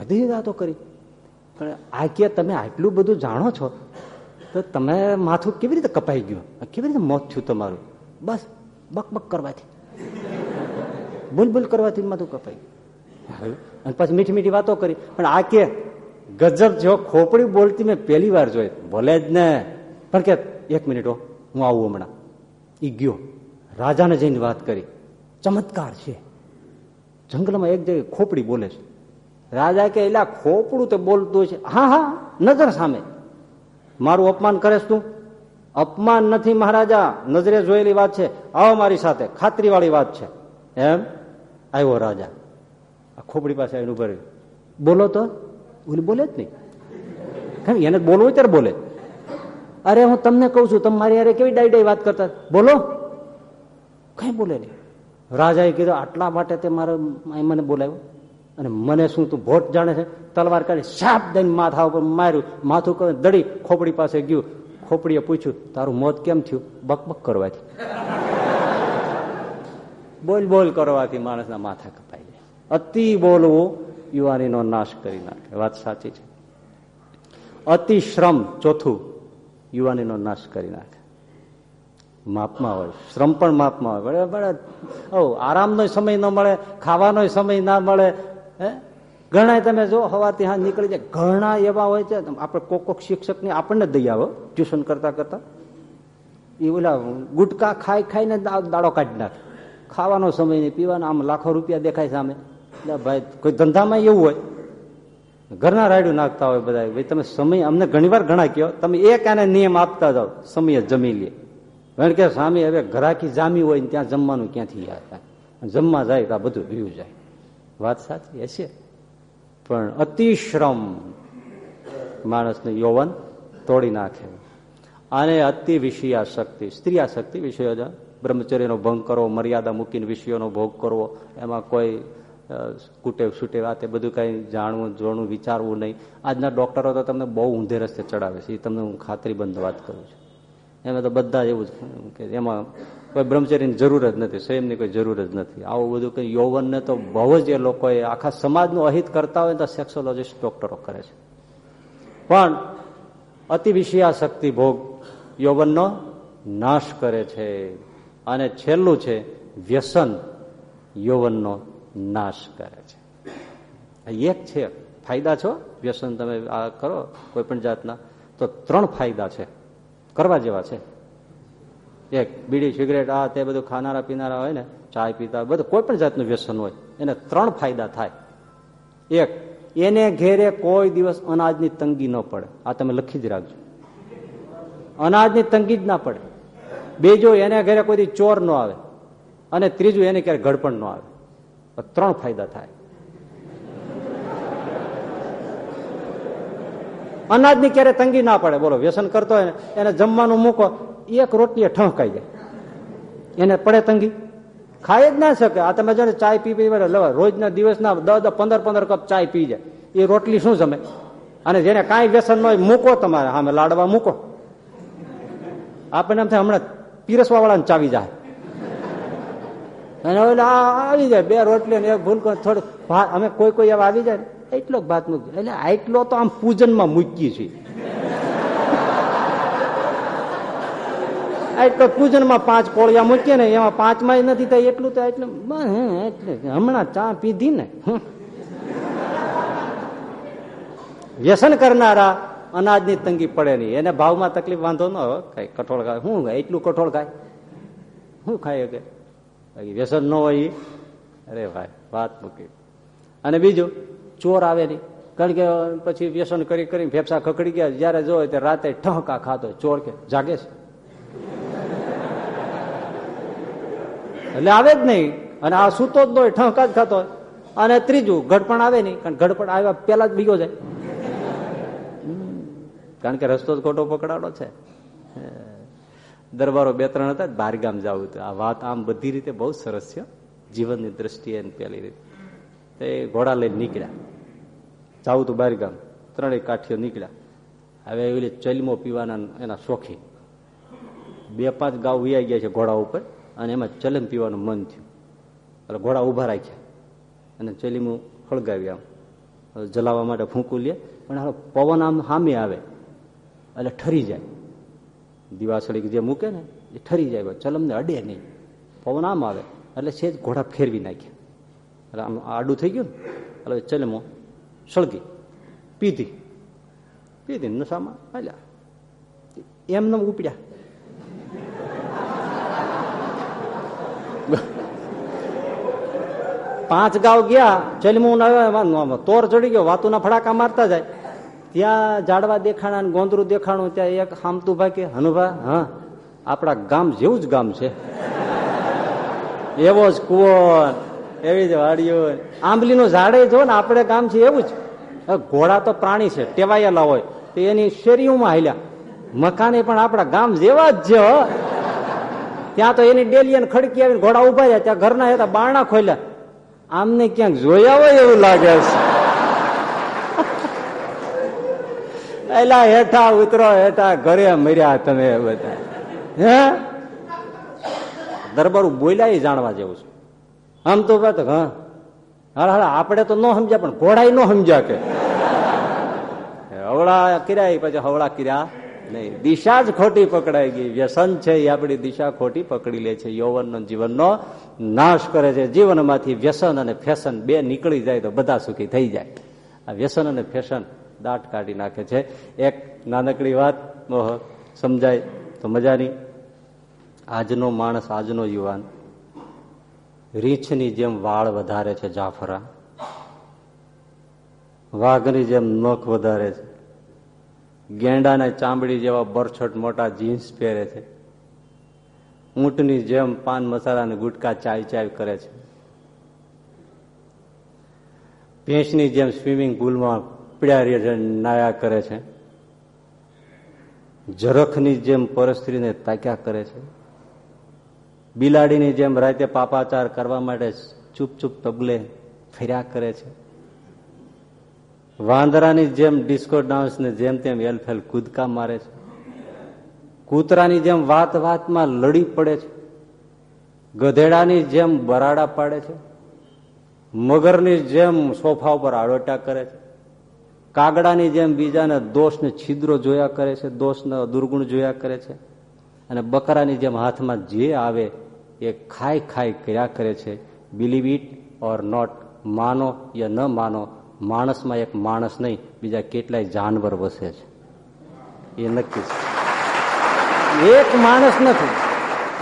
બધી વાતો કરી. પણ આ કે તમે આટલું બધું જાણો છો, તો તમે માથું કેવી રીતે કપાઈ ગયું? કેવી રીતે મોત થયું તમારું? બસ બક બક કરવાથી. ભૂલ ભૂલ કરવાથી માથું કપાઈ ગયું. અને પછી મીઠી મીઠી વાતો કરી. પણ આ કે, ગજબ જો ખોપડી બોલતી મેં પહેલી વાર જોઈ. બોલે જ ને. પણ કે, એક મિનિટ હું આવું હમણાં. ઈ ગયો. રાજાને જઈને વાત કરી. ચમત્કાર છે. જંગલમાં એક જગ્યાએ ખોપડી બોલે છે. રાજા કે, એલા, ખોપડું તો બોલતું છે. હા હા, નજર સામે. મારું અપમાન કરે તું? અપમાન નથી મહારાજા, નજરે જોયેલી વાત છે. આવો મારી સાથે ખાતરી વાત છે. એમ? આવ્યો, રાજા. ખોપડી પાસે આવીને ઊભા બોલો તો. ઓલી બોલે જ નહીં. કારણ એને બોલવું હોય ત્યારે બોલે. અરે હું તમને કઉ છું, તમે મારી યારે કેવી ડાઈ ડાઈ વાત કરતા? બોલો. કઈ બોલે નહીં. રાજાએ કીધું, આટલા માટે તે મારે મને બોલાવ્યો. અને મને શું તું ભોટ જાણે છે? તલવાર કાઢી સાપ દઈને માથા ઉપર માર્યું. માથું દડી ખોપડી પાસે ગયું. ખોપડીએ પૂછ્યું, તારું મોત કેમ થયું? બકબક કરવાથી. બોલ બોલ કરવાથી માણસના માથા કપાઈ જાય. અતિ બોલવું યુવાનીનો નાશ કરી નાખે. વાત સાચી છે. અતિ શ્રમ, ચોથું યુવાનીનો નાશ કરી નાખે. માપમાં હોય. શ્રમ પણ માપમાં હોય. બરાબર આરામનો સમય ન મળે, ખાવાનો સમય ના મળે, હે? ઘણા તમે જો હવાથી હા નીકળી જાય, ઘણા એવા હોય છે આપણે કોક કોક શિક્ષકની આપણને દઈ આવો, ટ્યુશન કરતા કરતા. એ ઓલા ગુટકા ખાઈ ખાઈને દાડો કાઢી નાખે. ખાવાનો સમય નહીં, પીવાનો, આમ લાખો રૂપિયા દેખાય સામે. એટલે ભાઈ, કોઈ ધંધામાં એવું હોય, ઘરના રાયડું નાખતા હોય બધા ભાઈ, તમે સમય અમને ઘણી વાર ઘણા કહો, તમે એક આને નિયમ આપતા જાઓ, સમય જમી લે. કારણ કે સામે હવે ઘરાકી જામી હોય ને ત્યાં જમવાનું ક્યાંથી યાદ જમવા જાય તો આ બધું રહ્યું જાય. વાત સાચી, હશે? પણ અતિશ્રમ માણસને યૌવન તોડી નાખે. અને અતિ વિષયાશક્તિ સ્ત્રી શક્તિ વિષયો બ્રહ્મચર્યનો ભંગ કરવો, મર્યાદા મૂકીને વિષયોનો ભોગ કરવો, એમાં કોઈ કુટેવ સુટેવ આ તે બધું કઈ જાણવું જોણવું વિચારવું નહીં. આજના ડોક્ટરો તો તમને બહુ ઊંધે રસ્તે ચડાવે છે. એ તમને હું ખાતરીબંધ વાત કરું છું. એમાં તો બધા એવું જ કે એમાં કોઈ બ્રહ્મચર્યની જરૂર જ નથી, સ્વયંની કોઈ જરૂર જ નથી. આવું બધું કઈ યૌવનને તો બહુ જ એ લોકોએ આખા સમાજનું અહિત કરતા હોય તો સેક્સોલોજીસ્ટ ડોક્ટરો કરે છે. પણ અતિ વિષયાશક્તિ ભોગ યૌવનનો નાશ કરે છે. અને છેલ્લું છે વ્યસન યૌવનનો નાશ કરે છે. એક છે. ફાયદા છો? વ્યસન તમે આ કરો કોઈ પણ જાતના. તો ત્રણ ફાયદા છે. કરવા જેવા છે. એક, બીડી, સિગરેટ, આ તે બધું ખાનારા પીનારા હોય ને, ચાય પીતા બધું કોઈ પણ જાતનું વ્યસન હોય, એને ત્રણ ફાયદા થાય. એક, એને ઘેરે કોઈ દિવસ અનાજની તંગી ન પડે. આ તમે લખી જ રાખજો. અનાજની તંગી જ ના પડે. બીજું, એને ઘરે કોઈ ચોર ન આવે. અને ત્રીજું, એને ક્યારે ગડપણ ન આવે. ત્રણ ફાયદા થાય. અનાજની ક્યારે તંગી ના પડે, બોલો, વ્યસન કરતો હોય, એને જમવાનું મૂકો, એક રોટલી ઠંકાઈ જાય. એને પડે તંગી. ખાઈ જ ના શકે. આ તમે જો ને ચાય પી પી રોજના દિવસના દસ દસ પંદર પંદર કપ ચાય પી જાય. એ રોટલી શું જમે? અને જેને કાંઈ વ્યસન ન હોય, મૂકો તમારે સામે, લાડવા મૂકો. આપણને એમ થાય, હમણાં પીરસવા વાળાને ચાવી જાય. અને આવી જાય, બે રોટલી ને એક ભૂલ થોડું ભાત અમે કોઈ કોઈ એવા આવી જાય એટલો ભાત મૂકી એટલે આટલો તો આમ પૂજનમાં મૂકીએ છીએ. એટલો પૂજનમાં પાંચ કોળિયા મૂકીએ ને, એમાં પાંચમાં નથી થાય, એટલું તો એટલે એટલે હમણાં ચા પીધી ને વ્યસન કરનારા અનાજની તંગી પડે નહીં. એને ભાવમાં તકલીફ વાંધો ન હોય, કઈ કઠોળ ખાય. શું એટલું કઠોળ ખાય. શું ખાય કે? વ્યસન ન હોય અરે ભાઈ, વાત મૂકી. અને બીજું, ચોર આવે નહીં. કારણ કે પછી વ્યસન કરી કરીને ફેફસા ખકડી ગયા, જયારે જો ત્યારે રાતે ઠહકા ખાતો ચોર કે, જાગે છે? એટલે આવે જ નહીં. અને આ સૂતો જ હોય, ઠહકા જ ખાતો અને ત્રીજું ઘડપણ આવે નહીં, કારણ ઘડપણ આવ્યા પેલા જ બીજો જાય. કારણ કે રસ્તો જ ખોટો પકડાડો છે. દરબારો બે ત્રણ હતા બહારગામ જવું હતું. આ વાત આમ બધી રીતે બહુ સરસ છે. જીવનની દ્રષ્ટિએ પેલી રીતે. તે ઘોડા લઈને નીકળ્યા. જવું બહાર ગામ. ત્રણેય કાઠીઓ નીકળ્યા. હવે એવી ચલમો પીવાના એના શોખી. બે પાંચ ગાઉ વિયાઈ ગયા છે ઘોડા ઉપર અને એમાં ચલમ પીવાનું મન થયું. એટલે ઘોડા ઊભા રાખ્યા. અને ચલીમું ખળગાવી આમ. જલાવવા માટે ફૂંકું લે. પણ પવન આમ સામે આવે. એટલે ઠરી જાય. દિવાસળી જે મૂકે ને, એ ઠરી જાય ચલમને અડે નહીં. પવન આમ આવે, એટલે સેજ ઘોડા ફેરવી નાખ્યા એટલે આમ આડું થઈ ગયું ને, એટલે ચલમો સળગી. પીધી. પીધી નશામાં હાલ્યા. એમને ઉપડ્યા. પાંચ ગાવ ગયા, ચલમું તોર ચડી ગયો, વાતુના ફડાકા મારતા જાય. ત્યાં ઝાડવા દેખાણા ને ગોંદરું દેખાણું, ત્યાં એક હામતુભા કે, હનુભા, હા, આપણા ગામ જેવું જ ગામ છે. એવો જ કુવો, એવી જ વાડીઓ. આંબલીનું ઝાડે જો ને, આપણે ગામ છે એવું જ. ઘોડા તો પ્રાણી છે, ટેવાયેલા હોય. તો એની શેરીઓમાં હાલ્યા. મકાને પણ આપણા ગામ જેવા જ છે ત્યાં તો એની ડેલી અને ખડકી આવીને ઘોડા ઊભા રહ્યા. ત્યાં ઘરના હતા, બારણા ખોલ્યા. આમને ક્યાંક જોયા હોય એવું લાગે છે. એલા હેઠા ઉતરો, હેઠા ઘરે મર્યા તમે બધા. હે? દરબારું બોલ્યા જાણવા જેવું છે. આમ તો હા. હા હા આપણે તો ન સમજ્યા, પણ ઘોડા ન સમજ્યા કે. હવળા કર્યા પછી હવળા કર્યા નહીં. દિશા જ ખોટી પકડાઈ ગઈ. વ્યસન છે એ આપણી દિશા ખોટી પકડી લે છે. યૌવનનો, જીવનનો નાશ કરે છે. જીવનમાંથી વ્યસન અને ફેશન બે નીકળી જાય તો બધા સુખી થઈ જાય. આ વ્યસન અને ફેશન દાટ કાઢી નાખે છે. એક નાનકડી વાત સમજાય તો મજાની. આજનો માણસ, આજનો યુવાન રીંછની જેમ વાળ વધારે છે જાફરા. વાઘની જેમ નખ વધારે છે. ગેંડાને ચામડી જેવા બરછટ મોટા જીન્સ પહેરે છે. ઊંટની જેમ પાન મસાલા અને ગુટકા ચાય ચાય કરે છે. ભેંસની જેમ સ્વિમિંગ પુલમાં પીડ્યા નાયા કરે છે. જરખની જેમ પરસ્ત્રીને તાક્યા કરે છે. બિલાડીની જેમ રાતે પાપાચાર કરવા માટે ચૂપ ચૂપ તબલે ફર્યા કરે છે. વાંદરાની જેમ ડિસ્કો ડાન્સ ને જેમ તેમ એલફેલ કૂદકા મારે છે. કૂતરાની જેમ વાત વાતમાં લડી પડે છે. ગધેડાની જેમ બરાડા પાડે છે. મગરની જેમ સોફા ઉપર આડોટા કરે છે. કાગડાની જેમ બીજાને દોષને છિદ્રો જોયા કરે છે, દોષને દુર્ગુણ જોયા કરે છે. અને બકરાની જેમ હાથમાં જે આવે એ ખાઈ ખાઈ કર્યા કરે છે. બિલીવ ઇટ ઓર નોટ માનો યા ન માનો, માણસમાં એક માણસ નહીં, બીજા કેટલાય જાનવર વસે છે. એ નક્કી છે. એક માણસ નથી.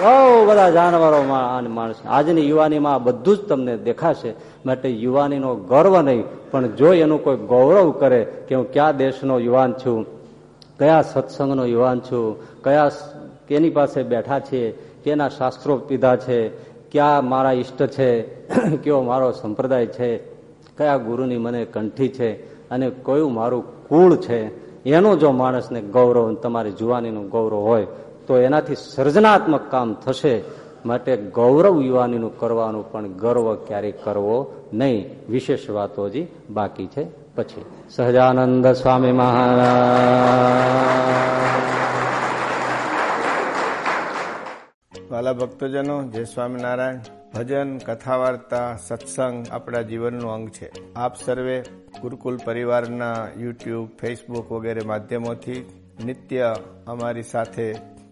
બહુ બધા જાનવરોમાં માણસ. આજની યુવાનીમાં બધું જ તમને દેખાશે. માટે યુવાનીનો ગર્વ નહીં, પણ જો એનું કોઈ ગૌરવ કરે કે હું કયા દેશનો યુવાન છું, કયા સત્સંગનો યુવાન છું, કયા કેની પાસે બેઠા છીએ કેના શાસ્ત્રો પીધા છે, ક્યાં મારા ઈષ્ટ છે, કેવો મારો સંપ્રદાય છે, કયા ગુરુની મને કંઠી છે, અને કયું મારું કુળ છે, એનું જો માણસને ગૌરવ, તમારી જુવાનીનું ગૌરવ હોય તો એનાથી સર્જનાત્મક કામ થશે માટે ગૌરવ યુવાનીનું કરવાનું પણ ગર્વ ક્યારેય કરવો નહીં. વિશેષ વાતો હજી બાકી છે. પછી સહજાનંદ સ્વામી મહારાજ. વાલા ભક્તજનો, જય સ્વામિનારાયણ. ભજન કથા વાર્તા સત્સંગ આપણા જીવનનું અંગ છે. આપ સર્વે ગુરુકુલ પરિવારના યુટ્યુબ, ફેસબુક વગેરે માધ્યમોથી નિત્ય અમારી સાથે